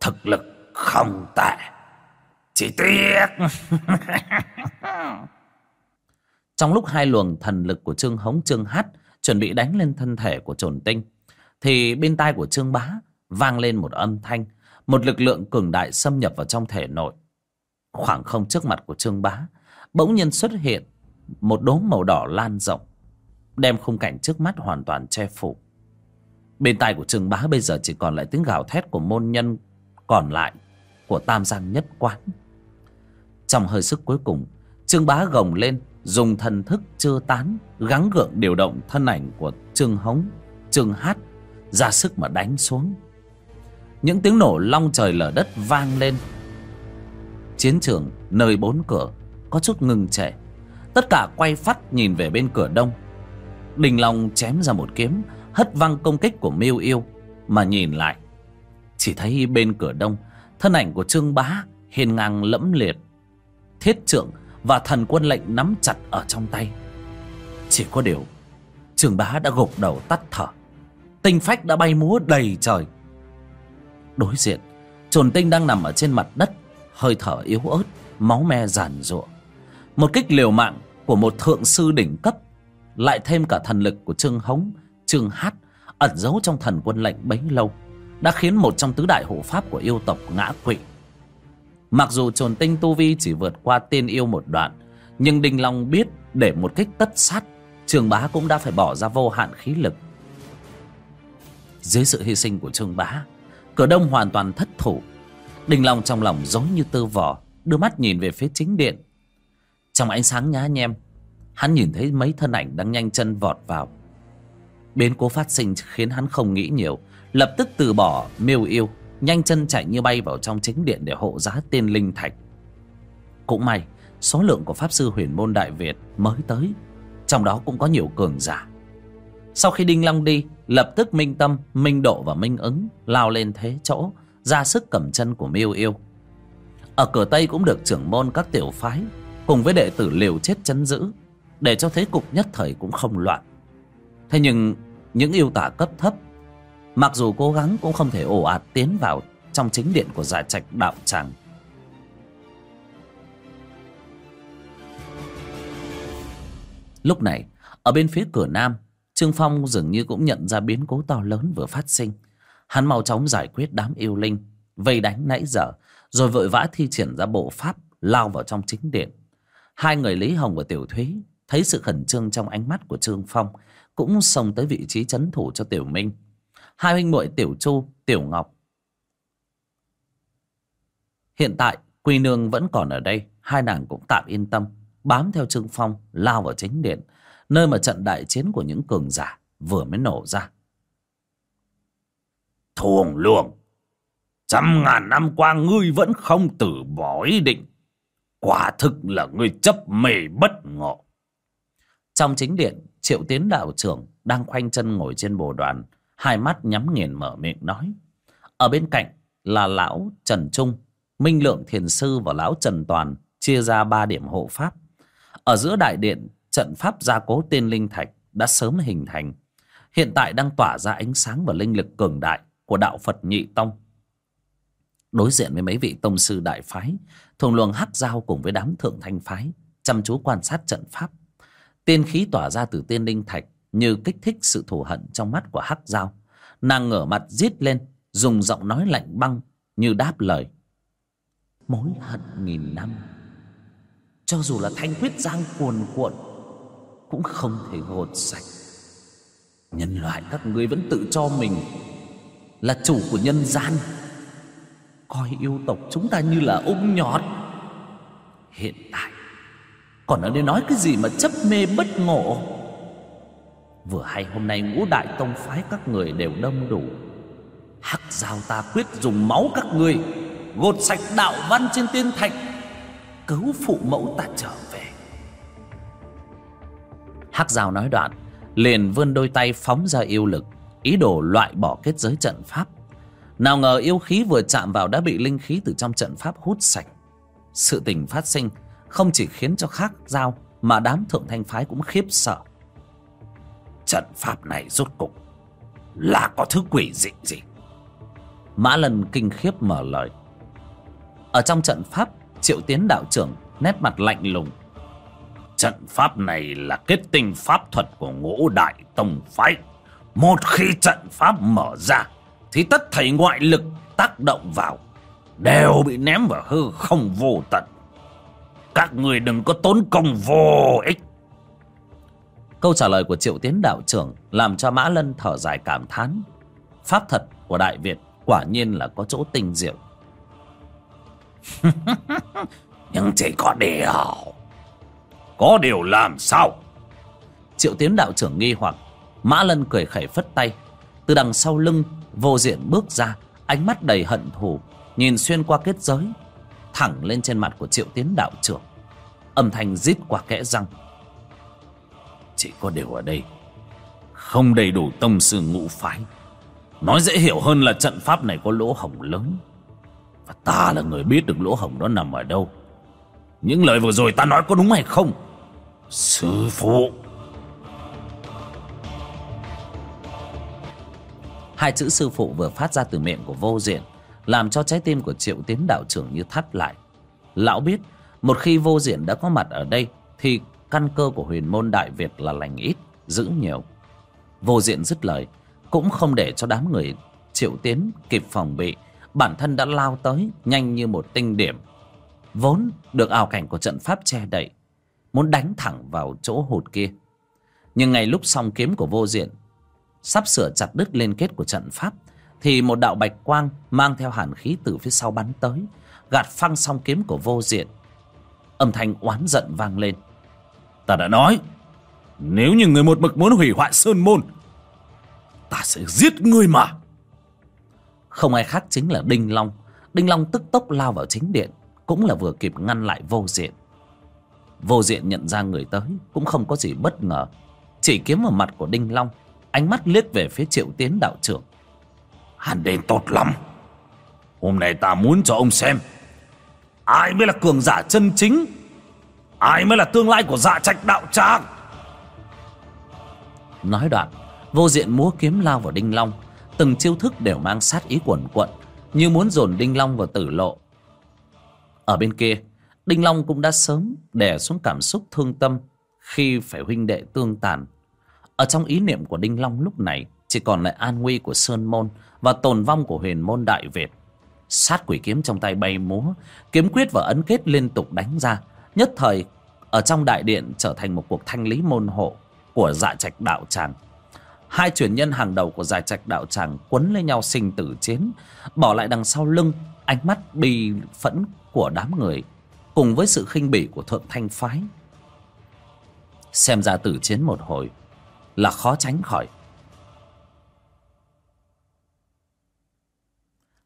thực lực không tệ. Chỉ tiếc. trong lúc hai luồng thần lực của trương hống, trương hát chuẩn bị đánh lên thân thể của trồn tinh, thì bên tai của trương bá vang lên một âm thanh, một lực lượng cường đại xâm nhập vào trong thể nội. Khoảng không trước mặt của trương bá, bỗng nhiên xuất hiện một đốm màu đỏ lan rộng, đem khung cảnh trước mắt hoàn toàn che phủ. Bên tai của trương bá bây giờ chỉ còn lại tiếng gào thét của môn nhân còn lại của tam giang nhất quán. Trong hơi sức cuối cùng, trương bá gồng lên dùng thần thức chưa tán, gắng gượng điều động thân ảnh của trương hống, trương hát ra sức mà đánh xuống. Những tiếng nổ long trời lở đất vang lên. Chiến trường nơi bốn cửa có chút ngừng trệ. Tất cả quay phát nhìn về bên cửa đông. Đình long chém ra một kiếm, hất văng công kích của miêu yêu mà nhìn lại. Chỉ thấy bên cửa đông, thân ảnh của trương bá hiên ngang lẫm liệt. Thiết trượng và thần quân lệnh nắm chặt ở trong tay. Chỉ có điều, trường bá đã gục đầu tắt thở. Tinh phách đã bay múa đầy trời. Đối diện, trồn tinh đang nằm ở trên mặt đất, hơi thở yếu ớt, máu me giàn giụa. Một kích liều mạng của một thượng sư đỉnh cấp, lại thêm cả thần lực của trương hống, trương hát ẩn giấu trong thần quân lệnh bấy lâu, đã khiến một trong tứ đại hộ pháp của yêu tộc ngã quỵ mặc dù trồn tinh tu vi chỉ vượt qua tiên yêu một đoạn, nhưng đinh long biết để một kích tất sát, trường bá cũng đã phải bỏ ra vô hạn khí lực. Dưới sự hy sinh của trường bá, cửa đông hoàn toàn thất thủ. Đinh long trong lòng giống như tơ vò, đưa mắt nhìn về phía chính điện. Trong ánh sáng nhá nhem, hắn nhìn thấy mấy thân ảnh đang nhanh chân vọt vào. Biến cố phát sinh khiến hắn không nghĩ nhiều, lập tức từ bỏ miêu yêu nhanh chân chạy như bay vào trong chính điện để hộ giá tiên linh thạch. Cũng may, số lượng của pháp sư huyền môn đại việt mới tới, trong đó cũng có nhiều cường giả. Sau khi đinh long đi, lập tức minh tâm, minh độ và minh ứng lao lên thế chỗ, ra sức cầm chân của miêu yêu. Ở cửa tây cũng được trưởng môn các tiểu phái cùng với đệ tử liều chết chấn giữ, để cho thế cục nhất thời cũng không loạn. Thế nhưng, những yêu tả cấp thấp mặc dù cố gắng cũng không thể ồ ạt tiến vào trong chính điện của giả trạch đạo tràng. Lúc này, ở bên phía cửa nam, trương phong dường như cũng nhận ra biến cố to lớn vừa phát sinh. Hắn mau chóng giải quyết đám yêu linh, vây đánh nãy giờ, rồi vội vã thi triển ra bộ pháp lao vào trong chính điện. Hai người lý hồng và tiểu thúy thấy sự khẩn trương trong ánh mắt của trương phong cũng xông tới vị trí chấn thủ cho tiểu minh hai huynh muội tiểu chu tiểu ngọc. Hiện tại quy nương vẫn còn ở đây hai nàng cũng tạm yên tâm bám theo trương phong lao vào chính điện nơi mà trận đại chiến của những cường giả vừa mới nổ ra. Thuồng luồng trăm ngàn năm qua ngươi vẫn không từ bỏ ý định. Quả thực là ngươi chấp mê bất ngộ. Trong chính điện triệu tiến đạo trưởng đang khoanh chân ngồi trên bồ đoàn hai mắt nhắm nghiền mở miệng nói. Ở bên cạnh là lão trần trung. Minh lượng thiền sư và lão trần toàn chia ra ba điểm hộ pháp. Ở giữa đại điện, trận pháp gia cố Tiên linh thạch đã sớm hình thành. Hiện tại đang tỏa ra ánh sáng và linh lực cường đại của đạo phật nhị tông. Đối diện với mấy vị tông sư đại phái thuồng luồng hắc giao cùng với đám thượng thanh phái, chăm chú quan sát trận pháp. Tiên khí tỏa ra từ tiên linh thạch như kích thích sự thù hận trong mắt của hắc giao. Nàng ngửa mặt rít lên, dùng giọng nói lạnh băng như đáp lời. Mối hận nghìn năm, cho dù là thanh huyết giang cuồn cuộn, cũng không thể gột sạch. Nhân loại các ngươi vẫn tự cho mình là chủ của nhân gian. Coi yêu tộc chúng ta như là ung nhọt. Hiện tại, còn ở đây nói cái gì mà chấp mê bất ngộ? Vừa hay hôm nay ngũ đại tông phái các người đều đông đủ. Hắc giao ta quyết dùng máu các người, gột sạch đạo văn trên tiên thạch cứu phụ mẫu ta trở về. Hắc giao nói đoạn, liền vươn đôi tay phóng ra yêu lực, ý đồ loại bỏ kết giới trận pháp. Nào ngờ yêu khí vừa chạm vào đã bị linh khí từ trong trận pháp hút sạch. Sự tình phát sinh không chỉ khiến cho khác giao mà đám thượng thanh phái cũng khiếp sợ trận pháp này rốt cục là có thứ quỷ dị gì? Mã lần kinh khiếp mở lời. Ở trong trận pháp, triệu tiến đạo trưởng nét mặt lạnh lùng. Trận pháp này là kết tinh pháp thuật của ngũ đại tông phái. Một khi trận pháp mở ra, thì tất thảy ngoại lực tác động vào đều bị ném vào hư không vô tận. Các người đừng có tốn công vô ích câu trả lời của triệu tiến đạo trưởng làm cho mã lân thở dài cảm thán. Pháp thuật của đại việt quả nhiên là có chỗ tinh diệu. Nhưng chỉ có điều có điều làm sao? Triệu tiến đạo trưởng nghi hoặc mã lân cười khẩy phất tay. Từ đằng sau lưng vô diện bước ra ánh mắt đầy hận thù nhìn xuyên qua kết giới thẳng lên trên mặt của triệu tiến đạo trưởng. Âm thanh rít qua kẽ răng chỉ có điều ở đây. Không đầy đủ tông sư ngũ phái. Nói dễ hiểu hơn là trận pháp này có lỗ hổng lớn. Và ta là người biết được lỗ hổng đó nằm ở đâu. Những lời vừa rồi ta nói có đúng hay không? Sư phụ. Hai chữ sư phụ vừa phát ra từ miệng của vô diện, làm cho trái tim của triệu tiến đạo trưởng như thắt lại. Lão biết, một khi vô diện đã có mặt ở đây, thì căn cơ của huyền môn đại việt là lành ít, giữ nhiều. Vô diện dứt lời, cũng không để cho đám người triệu tiến kịp phòng bị. Bản thân đã lao tới, nhanh như một tinh điểm. Vốn được ảo cảnh của trận pháp che đậy, muốn đánh thẳng vào chỗ hụt kia. Nhưng ngay lúc song kiếm của vô diện sắp sửa chặt đứt liên kết của trận pháp, thì một đạo bạch quang mang theo hàn khí từ phía sau bắn tới, gạt phăng song kiếm của vô diện. Âm thanh oán giận vang lên ta đã nói. Nếu như người một mực muốn hủy hoại sơn môn ta sẽ giết ngươi mà. Không ai khác chính là đinh long. Đinh long tức tốc lao vào chính điện cũng là vừa kịp ngăn lại vô diện. Vô diện nhận ra người tới cũng không có gì bất ngờ. Chỉ kiếm vào mặt của đinh long ánh mắt liếc về phía triệu tiến đạo trưởng. Hắn đến tốt lắm. Hôm nay ta muốn cho ông xem ai mới là cường giả chân chính ai mới là tương lai của dạ trạch đạo tràng? Nói đoạn, vô diện múa kiếm lao vào đinh long. Từng chiêu thức đều mang sát ý quẩn quận, như muốn dồn đinh long vào tử lộ. Ở bên kia, đinh long cũng đã sớm đè xuống cảm xúc thương tâm khi phải huynh đệ tương tàn. Ở trong ý niệm của đinh long lúc này, chỉ còn lại an nguy của sơn môn và tồn vong của huyền môn đại việt. Sát quỷ kiếm trong tay bay múa, kiếm quyết và ấn kết liên tục đánh ra nhất thời, ở trong đại điện trở thành một cuộc thanh lý môn hộ của dạ trạch đạo tràng. Hai truyền nhân hàng đầu của dạ trạch đạo tràng quấn lấy nhau sinh tử chiến, bỏ lại đằng sau lưng ánh mắt bi phẫn của đám người, cùng với sự khinh bỉ của thượng thanh phái. Xem ra tử chiến một hồi là khó tránh khỏi.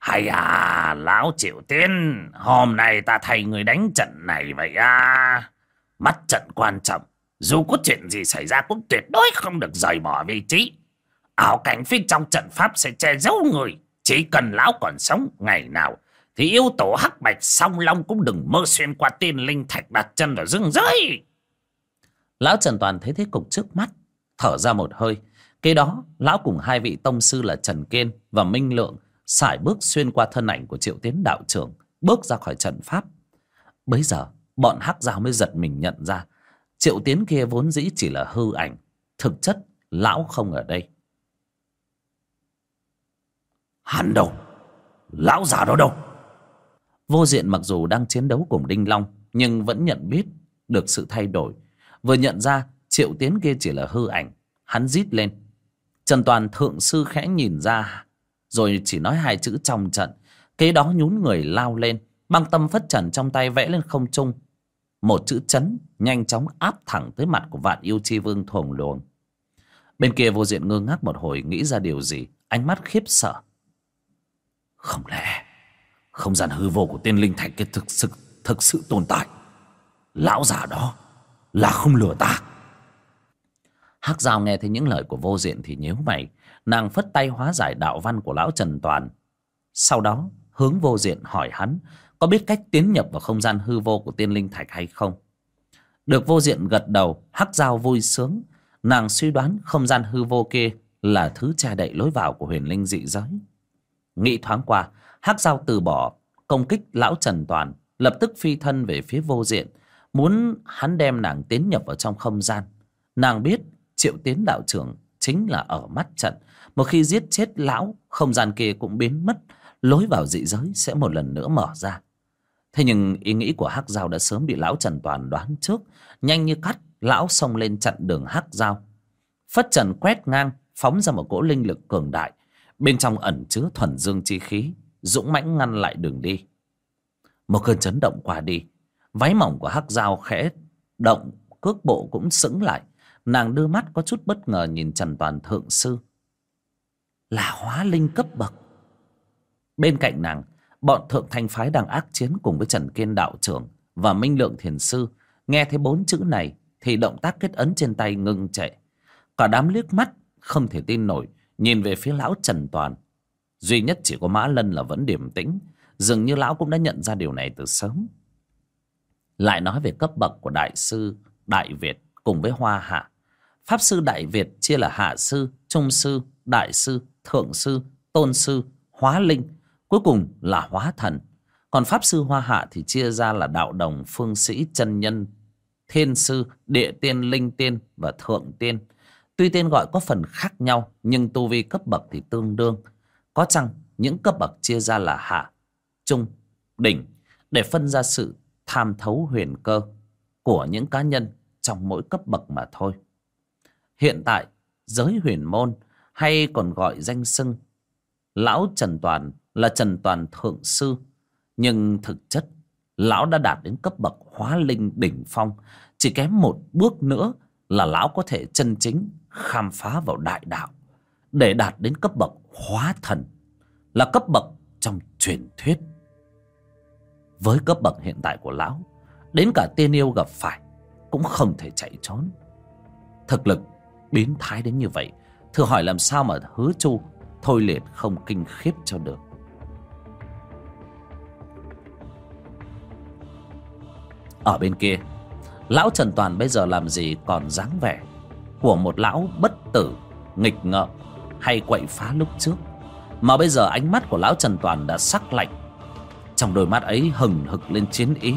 Hay à lão triệu tiên, hôm nay ta thay người đánh trận này vậy à? Mắt trận quan trọng, dù có chuyện gì xảy ra cũng tuyệt đối không được rời bỏ vị trí. Ảo cảnh phía trong trận pháp sẽ che giấu người, chỉ cần lão còn sống ngày nào thì yêu tổ hắc bạch song long cũng đừng mơ xuyên qua tiên linh thạch đặt chân vào rừng rơi. Lão trần toàn thấy thế cục trước mắt, thở ra một hơi. Kế đó, lão cùng hai vị tông sư là trần kiên và minh lượng sải bước xuyên qua thân ảnh của triệu tiến đạo trưởng, bước ra khỏi trận pháp. Bấy giờ, bọn hắc giao mới giật mình nhận ra, triệu tiến kia vốn dĩ chỉ là hư ảnh, thực chất lão không ở đây. Hắn đâu? Lão già đó đâu? Vô diện mặc dù đang chiến đấu cùng đinh long, nhưng vẫn nhận biết được sự thay đổi. Vừa nhận ra triệu tiến kia chỉ là hư ảnh, hắn rít lên. Trần toàn thượng sư khẽ nhìn ra rồi chỉ nói hai chữ trong trận. Kế đó nhún người lao lên, băng tâm phất trần trong tay vẽ lên không trung. Một chữ chấn nhanh chóng áp thẳng tới mặt của vạn yêu chi vương thuồng luồng. Bên kia vô diện ngơ ngác một hồi, nghĩ ra điều gì, ánh mắt khiếp sợ. Không lẽ không gian hư vô của tiên linh thạch kia thực sự thực sự tồn tại? Lão già đó là không lừa ta. Hắc giao nghe thấy những lời của vô diện thì nhíu mày nàng phất tay hóa giải đạo văn của lão trần toàn. Sau đó, hướng vô diện hỏi hắn, có biết cách tiến nhập vào không gian hư vô của tiên linh thạch hay không? Được vô diện gật đầu, hắc dao vui sướng. Nàng suy đoán không gian hư vô kia là thứ che đậy lối vào của huyền linh dị giới. Nghĩ thoáng qua, hắc dao từ bỏ, công kích lão trần toàn, lập tức phi thân về phía vô diện, muốn hắn đem nàng tiến nhập vào trong không gian. Nàng biết triệu tiến đạo trưởng chính là ở mắt trận một khi giết chết lão, không gian kia cũng biến mất, lối vào dị giới sẽ một lần nữa mở ra. Thế nhưng ý nghĩ của hắc giao đã sớm bị lão trần toàn đoán trước. Nhanh như cắt, lão xông lên chặn đường hắc giao. Phất trần quét ngang, phóng ra một cỗ linh lực cường đại. Bên trong ẩn chứa thuần dương chi khí, dũng mãnh ngăn lại đường đi. Một cơn chấn động qua đi. Váy mỏng của hắc giao khẽ động, cước bộ cũng sững lại. Nàng đưa mắt có chút bất ngờ nhìn trần toàn thượng sư là hóa linh cấp bậc. Bên cạnh nàng, bọn thượng thanh phái đang ác chiến cùng với trần kiên đạo trưởng và minh lượng thiền sư, nghe thấy bốn chữ này thì động tác kết ấn trên tay ngưng trệ. Cả đám liếc mắt, không thể tin nổi, nhìn về phía lão trần toàn. Duy nhất chỉ có mã lân là vẫn điềm tĩnh, dường như lão cũng đã nhận ra điều này từ sớm. Lại nói về cấp bậc của đại sư, đại việt cùng với hoa hạ. Pháp sư đại việt chia là hạ sư, trung sư, đại sư thượng sư, tôn sư, hóa linh, cuối cùng là hóa thần. Còn pháp sư hoa hạ thì chia ra là đạo đồng phương sĩ, chân nhân, thiên sư, địa tiên, linh tiên và thượng tiên. Tuy tên gọi có phần khác nhau, nhưng tu vi cấp bậc thì tương đương. Có chăng những cấp bậc chia ra là hạ, trung, đỉnh để phân ra sự tham thấu huyền cơ của những cá nhân trong mỗi cấp bậc mà thôi. Hiện tại, giới huyền môn hay còn gọi danh xưng. Lão trần toàn là trần toàn thượng sư, nhưng thực chất lão đã đạt đến cấp bậc hóa linh đỉnh phong. Chỉ kém một bước nữa là lão có thể chân chính khám phá vào đại đạo. Để đạt đến cấp bậc hóa thần là cấp bậc trong truyền thuyết. Với cấp bậc hiện tại của lão, đến cả tiên yêu gặp phải cũng không thể chạy trốn. Thực lực biến thái đến như vậy thử hỏi làm sao mà hứa chu thôi liệt không kinh khiếp cho được. Ở bên kia, lão trần toàn bây giờ làm gì còn dáng vẻ của một lão bất tử, nghịch ngợm hay quậy phá lúc trước? Mà bây giờ ánh mắt của lão trần toàn đã sắc lạnh. Trong đôi mắt ấy hừng hực lên chiến ý,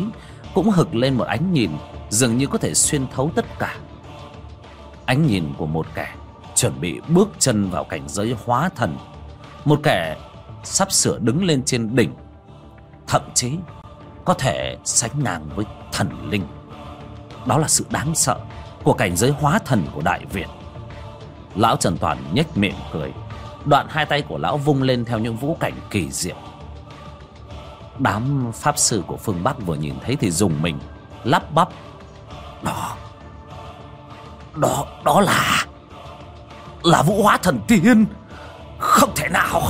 cũng hực lên một ánh nhìn dường như có thể xuyên thấu tất cả. Ánh nhìn của một kẻ chuẩn bị bước chân vào cảnh giới hóa thần. Một kẻ sắp sửa đứng lên trên đỉnh, thậm chí có thể sánh ngang với thần linh. Đó là sự đáng sợ của cảnh giới hóa thần của đại việt. Lão trần toàn nhếch miệng cười, đoạn hai tay của lão vung lên theo những vũ cảnh kỳ diệu. Đám pháp sư của phương bắc vừa nhìn thấy thì dùng mình lắp bắp. Đó đó đó là là vũ hóa thần tiên. Không thể nào.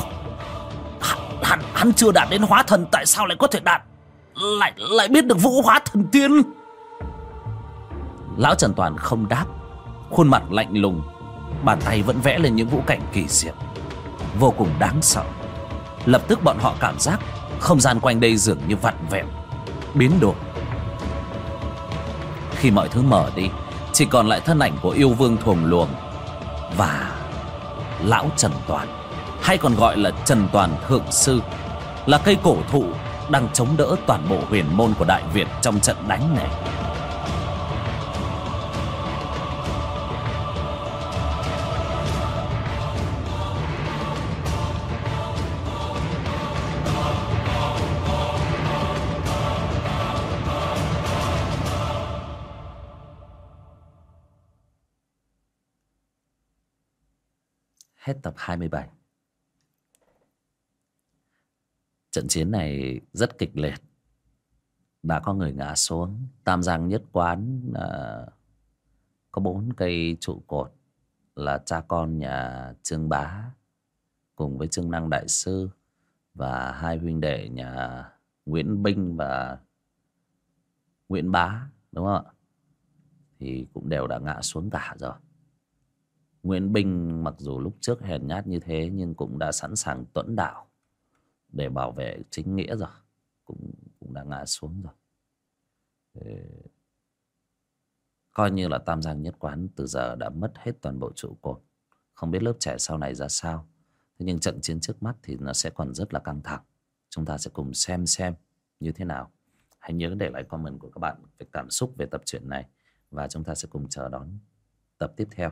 Hắn, hắn, hắn chưa đạt đến hóa thần tại sao lại có thể đạt? Lại lại biết được vũ hóa thần tiên? Lão trần toàn không đáp. Khuôn mặt lạnh lùng bàn tay vẫn vẽ lên những vũ cảnh kỳ diệu. Vô cùng đáng sợ. Lập tức bọn họ cảm giác không gian quanh đây dường như vặn vẹo biến đổi. Khi mọi thứ mở đi chỉ còn lại thân ảnh của yêu vương thuồng luồng và lão trần toàn, hay còn gọi là trần toàn thượng sư, là cây cổ thụ đang chống đỡ toàn bộ huyền môn của đại việt trong trận đánh này. Hết tập 27 Trận chiến này rất kịch liệt. Đã có người ngã xuống. Tam Giang nhất quán uh, Có bốn cây trụ cột Là cha con nhà Trương Bá Cùng với Trương Năng Đại Sư Và hai huynh đệ nhà Nguyễn Binh và Nguyễn Bá Đúng không ạ? Thì cũng đều đã ngã xuống cả rồi. Nguyễn Binh mặc dù lúc trước hèn nhát như thế nhưng cũng đã sẵn sàng tuẫn đảo để bảo vệ chính nghĩa rồi, cũng cũng đã ngã xuống rồi. Thế... coi như là tam giang nhất quán từ giờ đã mất hết toàn bộ trụ cột. Không biết lớp trẻ sau này ra sao. Thế nhưng trận chiến trước mắt thì nó sẽ còn rất là căng thẳng. Chúng ta sẽ cùng xem xem như thế nào. Hãy nhớ để lại comment của các bạn về cảm xúc về tập truyện này. Và chúng ta sẽ cùng chờ đón tập tiếp theo.